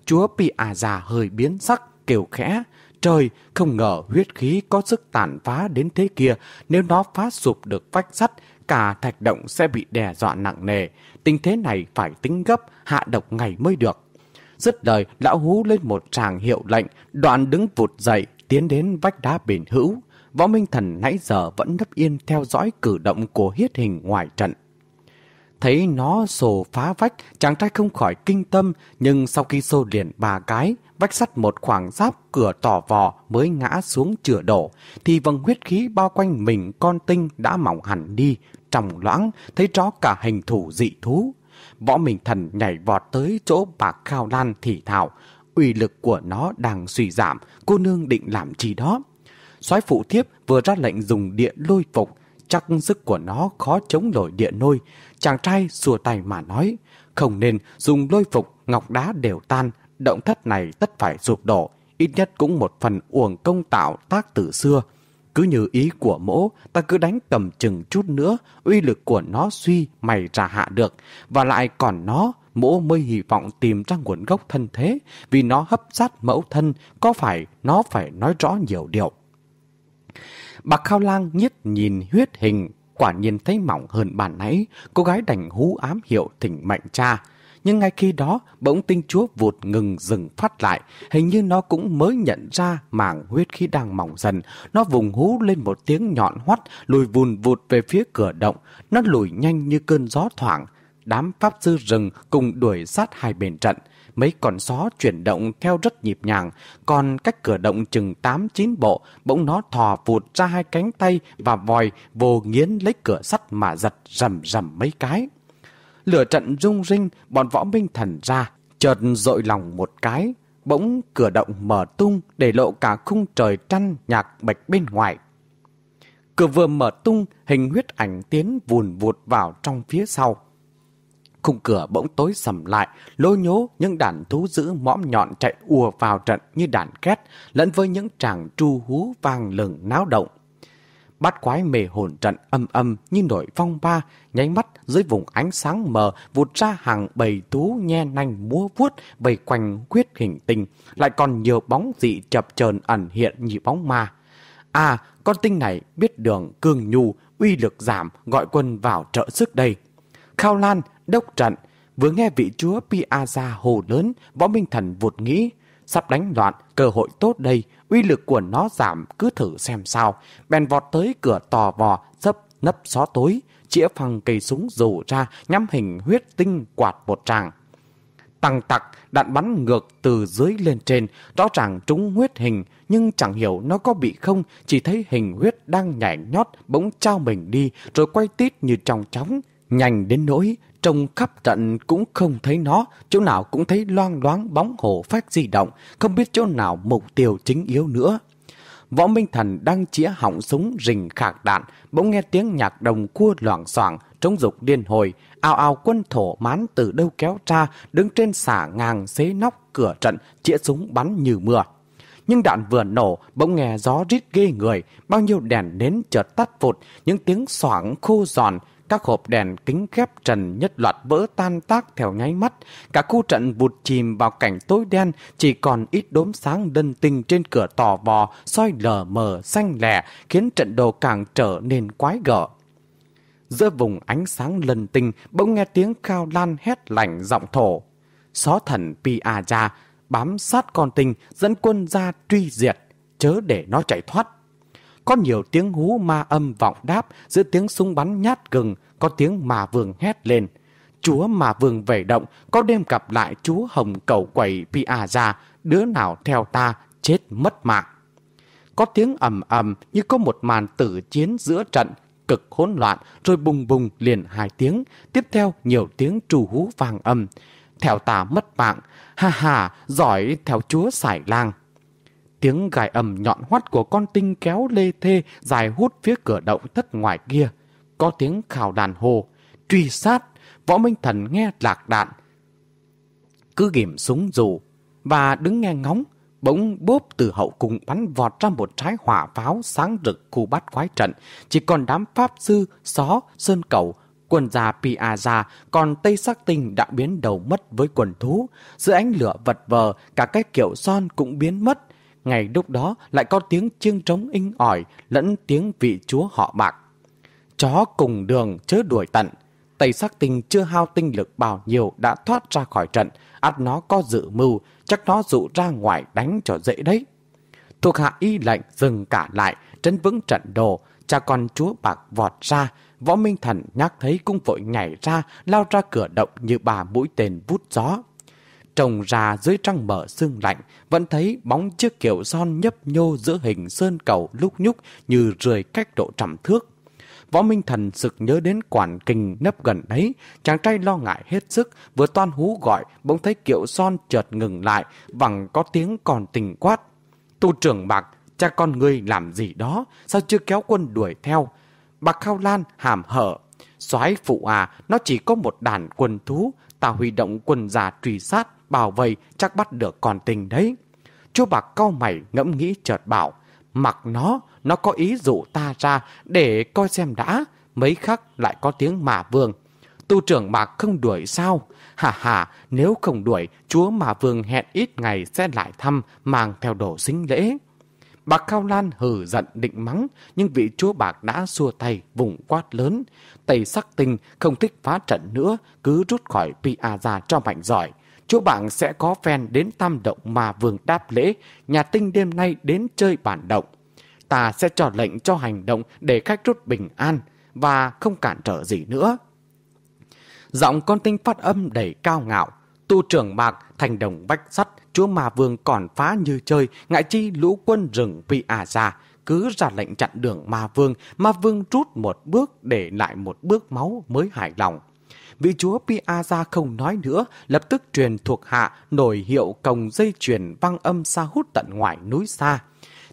Speaker 1: Chúa Piazza hơi biến sắc, kêu khẽ. Trời, không ngờ huyết khí có sức tàn phá đến thế kia. Nếu nó phá sụp được vách sắt, cả thạch động sẽ bị đe dọa nặng nề. Tình thế này phải tính gấp, hạ độc ngày mới được. Dứt lời, lão hú lên một tràng hiệu lệnh, đoạn đứng vụt dậy, tiến đến vách đá bền hữu. Võ Minh Thần nãy giờ vẫn nấp yên theo dõi cử động của hiết hình ngoài trận. Thấy nó sổ phá vách, chàng trai không khỏi kinh tâm, nhưng sau khi xô liền ba cái, vách sắt một khoảng giáp cửa tỏ vò mới ngã xuống chữa đổ, thì vầng huyết khí bao quanh mình con tinh đã mỏng hẳn đi, trong loãng, thấy rõ cả hình thủ dị thú. Võ Minh Thần nhảy vọt tới chỗ bạc Khao Lan thì thảo, uy lực của nó đang suy giảm, cô nương định làm gì đó. soái phụ thiếp vừa ra lệnh dùng địa lôi phục, chắc sức của nó khó chống nổi địa nôi. Chàng trai xua tay mà nói, không nên dùng lôi phục, ngọc đá đều tan, động thất này tất phải sụp đổ, ít nhất cũng một phần uổng công tạo tác từ xưa. Cứ như ý của mỗ, ta cứ đánh cầm chừng chút nữa, uy lực của nó suy mày ra hạ được, và lại còn nó, mỗ mới hy vọng tìm ra nguồn gốc thân thế, vì nó hấp sát mẫu thân, có phải nó phải nói rõ nhiều điều. Bạc Khao Lang nhiết nhìn huyết hình, quả nhiên thấy mỏng hơn bàn nãy, cô gái đành hú ám hiệu thỉnh mệnh cha. Nhưng ngay khi đó, bỗng tinh chúa vụt ngừng dừng phát lại, hình như nó cũng mới nhận ra mảng huyết khí đang mỏng dần. Nó vùng hú lên một tiếng nhọn hoắt, lùi vùn vụt về phía cửa động. Nó lùi nhanh như cơn gió thoảng. Đám pháp sư rừng cùng đuổi sát hai bên trận mấy con só chuyển động theo rất nhịp nhàng, còn cách cửa động chừng 8-9 bộ, bỗng nó thò vụt ra hai cánh tay và vòi vô nghiến lấy cửa sắt mà giật rầm rầm mấy cái. Lửa trận rung rinh, bọn võ minh thần ra, chợt dội lòng một cái, bỗng cửa động mở tung để lộ cả khung trời trăn nhạc bạch bên ngoài. Cửa vừa mở tung, hình huyết ảnh tiến vùn vụt vào trong phía sau. Khung cửa bỗng tối sầm lại, lô nhố những đàn thú dữ mõm nhọn chạy ùa vào trận như đàn két, lẫn với những tràng tru hú vang lừng náo động. Bát quái mề hồn trận âm âm như nổi phong ba, nháy mắt dưới vùng ánh sáng mờ vụt ra hàng bầy thú nhe nanh múa vuốt bầy quanh quyết hình tinh, lại còn nhiều bóng dị chập chờn ẩn hiện như bóng ma. À, con tinh này biết đường cương nhu, uy lực giảm, gọi quân vào trợ sức đây. Khao Lan, đốc trận, vừa nghe vị chúa Piazza hồ lớn, võ minh thần vụt nghĩ, sắp đánh loạn, cơ hội tốt đây, uy lực của nó giảm, cứ thử xem sao. Bèn vọt tới cửa tò vò, dấp nấp xó tối, chĩa phăng cây súng rủ ra, nhắm hình huyết tinh quạt một tràng. Tăng tặc, đạn bắn ngược từ dưới lên trên, rõ ràng trúng huyết hình, nhưng chẳng hiểu nó có bị không, chỉ thấy hình huyết đang nhảy nhót, bỗng trao mình đi, rồi quay tít như trong chóng, Nhanh đến nỗi, trông khắp trận cũng không thấy nó, chỗ nào cũng thấy loang loáng bóng hổ phách di động, không biết chỗ nào mục tiêu chính yếu nữa. Võ Minh Thần đang chĩa họng súng rình khạc đạn, bỗng nghe tiếng nhạc đồng cua loảng xoảng trống dục điên hồi, ao ao quân thổ mán từ đâu kéo ra, đứng trên xả ngang xế nóc cửa trận, chĩa súng bắn như mưa. Nhưng đạn vừa nổ, bỗng nghe gió rít ghê người, bao nhiêu đèn nến chợt tắt vụt, những tiếng xoảng khô giòn, các hộp đèn kính khép trần nhất loạt vỡ tan tác theo nháy mắt. Cả khu trận vụt chìm vào cảnh tối đen, chỉ còn ít đốm sáng đơn tinh trên cửa tò vò, soi lờ mờ xanh lẻ, khiến trận đồ càng trở nên quái gở. Giữa vùng ánh sáng lần tinh, bỗng nghe tiếng cao lan hét lạnh giọng thổ. Xó thần Piaja bám sát con tinh, dẫn quân ra truy diệt, chớ để nó chạy thoát. Có nhiều tiếng hú ma âm vọng đáp giữa tiếng súng bắn nhát gừng, có tiếng mà vườn hét lên. Chúa mà vườn về động, có đêm gặp lại chúa hồng cầu quẩy Pia ra, đứa nào theo ta, chết mất mạng. Có tiếng ầm ầm như có một màn tử chiến giữa trận, cực hỗn loạn, rồi bùng bùng liền hai tiếng, tiếp theo nhiều tiếng trù hú vàng âm. Theo ta mất mạng, ha ha, giỏi theo chúa xài lang. Tiếng gài ầm nhọn hoắt của con tinh kéo lê thê dài hút phía cửa động thất ngoài kia. Có tiếng khảo đàn hồ, truy sát, võ minh thần nghe lạc đạn. Cứ ghim súng dù và đứng nghe ngóng, bỗng bốp từ hậu cùng bắn vọt ra một trái hỏa pháo sáng rực khu bát quái trận. Chỉ còn đám pháp sư, xó, sơn cầu, quân gia Piazza, còn Tây Sắc Tinh đã biến đầu mất với quần thú. Giữa ánh lửa vật vờ, cả cái kiểu son cũng biến mất. Ngày lúc đó lại có tiếng chiêng trống inh ỏi lẫn tiếng vị chúa họ bạc. Chó cùng đường chớ đuổi tận. Tây sắc tinh chưa hao tinh lực bao nhiêu đã thoát ra khỏi trận. ắt nó có dự mưu, chắc nó dụ ra ngoài đánh cho dễ đấy. Thuộc hạ y lệnh dừng cả lại, trấn vững trận đồ. Cha con chúa bạc vọt ra, võ minh thần nhắc thấy cũng vội nhảy ra, lao ra cửa động như bà mũi tên vút gió trồng ra dưới trăng mở sương lạnh, vẫn thấy bóng chiếc kiểu son nhấp nhô giữa hình sơn cầu lúc nhúc như rời cách độ trăm thước. Võ Minh Thần sực nhớ đến quản kình nấp gần đấy, chàng trai lo ngại hết sức, vừa toan hú gọi, bỗng thấy kiệu son chợt ngừng lại, vẳng có tiếng còn tình quát. Tu trưởng bạc, cha con ngươi làm gì đó, sao chưa kéo quân đuổi theo? Bạc Khao Lan hàm hở. soái phụ à, nó chỉ có một đàn quân thú, ta huy động quân già truy sát, bảo vậy chắc bắt được còn tình đấy. Chú Bạc cau mày ngẫm nghĩ chợt bảo, mặc nó, nó có ý dụ ta ra để coi xem đã, mấy khắc lại có tiếng mà vương. Tu trưởng Mạc không đuổi sao? Hà hà, nếu không đuổi, chúa mà vương hẹn ít ngày sẽ lại thăm, mang theo đồ sinh lễ. Bạc Cao Lan hừ giận định mắng, nhưng vị chúa bạc đã xua tay, vùng quát lớn. Tây sắc tinh không thích phá trận nữa, cứ rút khỏi Pia ra cho mạnh giỏi chú bạn sẽ có phen đến tam động mà vương đáp lễ, nhà tinh đêm nay đến chơi bản động. Ta sẽ cho lệnh cho hành động để khách rút bình an và không cản trở gì nữa. Giọng con tinh phát âm đầy cao ngạo, tu trưởng bạc thành đồng bách sắt, chúa mà vương còn phá như chơi, ngại chi lũ quân rừng bị ả già cứ ra lệnh chặn đường ma vương, ma vương rút một bước để lại một bước máu mới hài lòng. Vị chúa Piazza không nói nữa, lập tức truyền thuộc hạ nổi hiệu còng dây chuyền vang âm xa hút tận ngoài núi xa.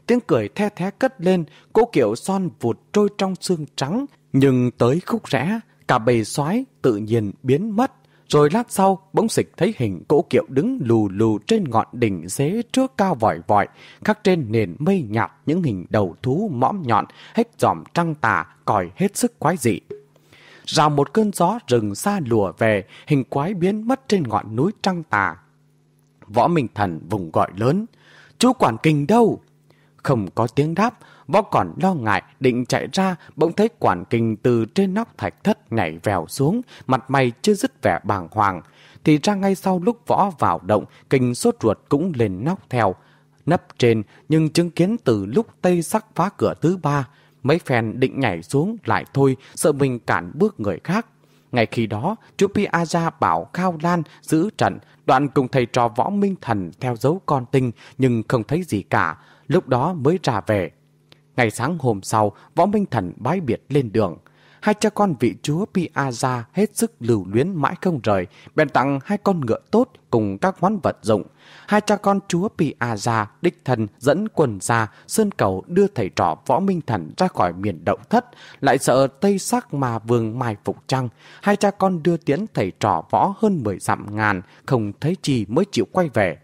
Speaker 1: Tiếng cười the thé cất lên, cô kiệu son vụt trôi trong xương trắng, nhưng tới khúc rẽ, cả bầy xoái tự nhiên biến mất. Rồi lát sau, bỗng xịch thấy hình cỗ kiệu đứng lù lù trên ngọn đỉnh dế trước cao vòi vòi, khắc trên nền mây nhạt những hình đầu thú mõm nhọn, hết giòm trăng tà, còi hết sức quái dị. Rào một cơn gió rừng xa lùa về, hình quái biến mất trên ngọn núi trăng tà. Võ Minh Thần vùng gọi lớn, chú quản kinh đâu? Không có tiếng đáp, võ còn lo ngại định chạy ra, bỗng thấy quản kinh từ trên nóc thạch thất nhảy vèo xuống, mặt mày chưa dứt vẻ bàng hoàng. Thì ra ngay sau lúc võ vào động, kinh sốt ruột cũng lên nóc theo. Nấp trên, nhưng chứng kiến từ lúc Tây sắc phá cửa thứ ba, mấy phen định nhảy xuống lại thôi, sợ mình cản bước người khác. Ngay khi đó, chú Piazza bảo Khao Lan giữ trận, đoạn cùng thầy trò võ minh thần theo dấu con tinh, nhưng không thấy gì cả, lúc đó mới ra về. Ngày sáng hôm sau, võ minh thần bái biệt lên đường. Hai cha con vị chúa Piazza hết sức lưu luyến mãi không rời, bèn tặng hai con ngựa tốt cùng các món vật dụng. Hai cha con chúa Piazza đích thân dẫn quần ra, sơn cầu đưa thầy trò võ minh thần ra khỏi miền động thất, lại sợ tây sắc mà vương mai phục trăng. Hai cha con đưa tiến thầy trò võ hơn 10 dặm ngàn, không thấy chi mới chịu quay về.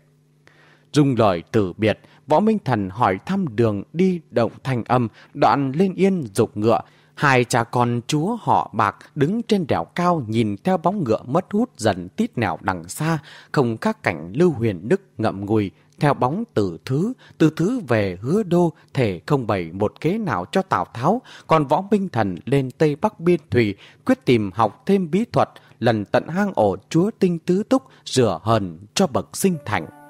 Speaker 1: Dùng lời từ biệt, võ minh thần hỏi thăm đường đi động thanh âm, đoạn lên yên dục ngựa, Hai cha con chúa họ bạc đứng trên đèo cao nhìn theo bóng ngựa mất hút dần tít nẻo đằng xa, không khác cảnh lưu huyền đức ngậm ngùi, theo bóng từ thứ, từ thứ về hứa đô thể không bày một kế nào cho Tào Tháo, còn võ minh thần lên Tây Bắc Biên Thùy, quyết tìm học thêm bí thuật, lần tận hang ổ chúa tinh tứ túc, rửa hờn cho bậc sinh thành.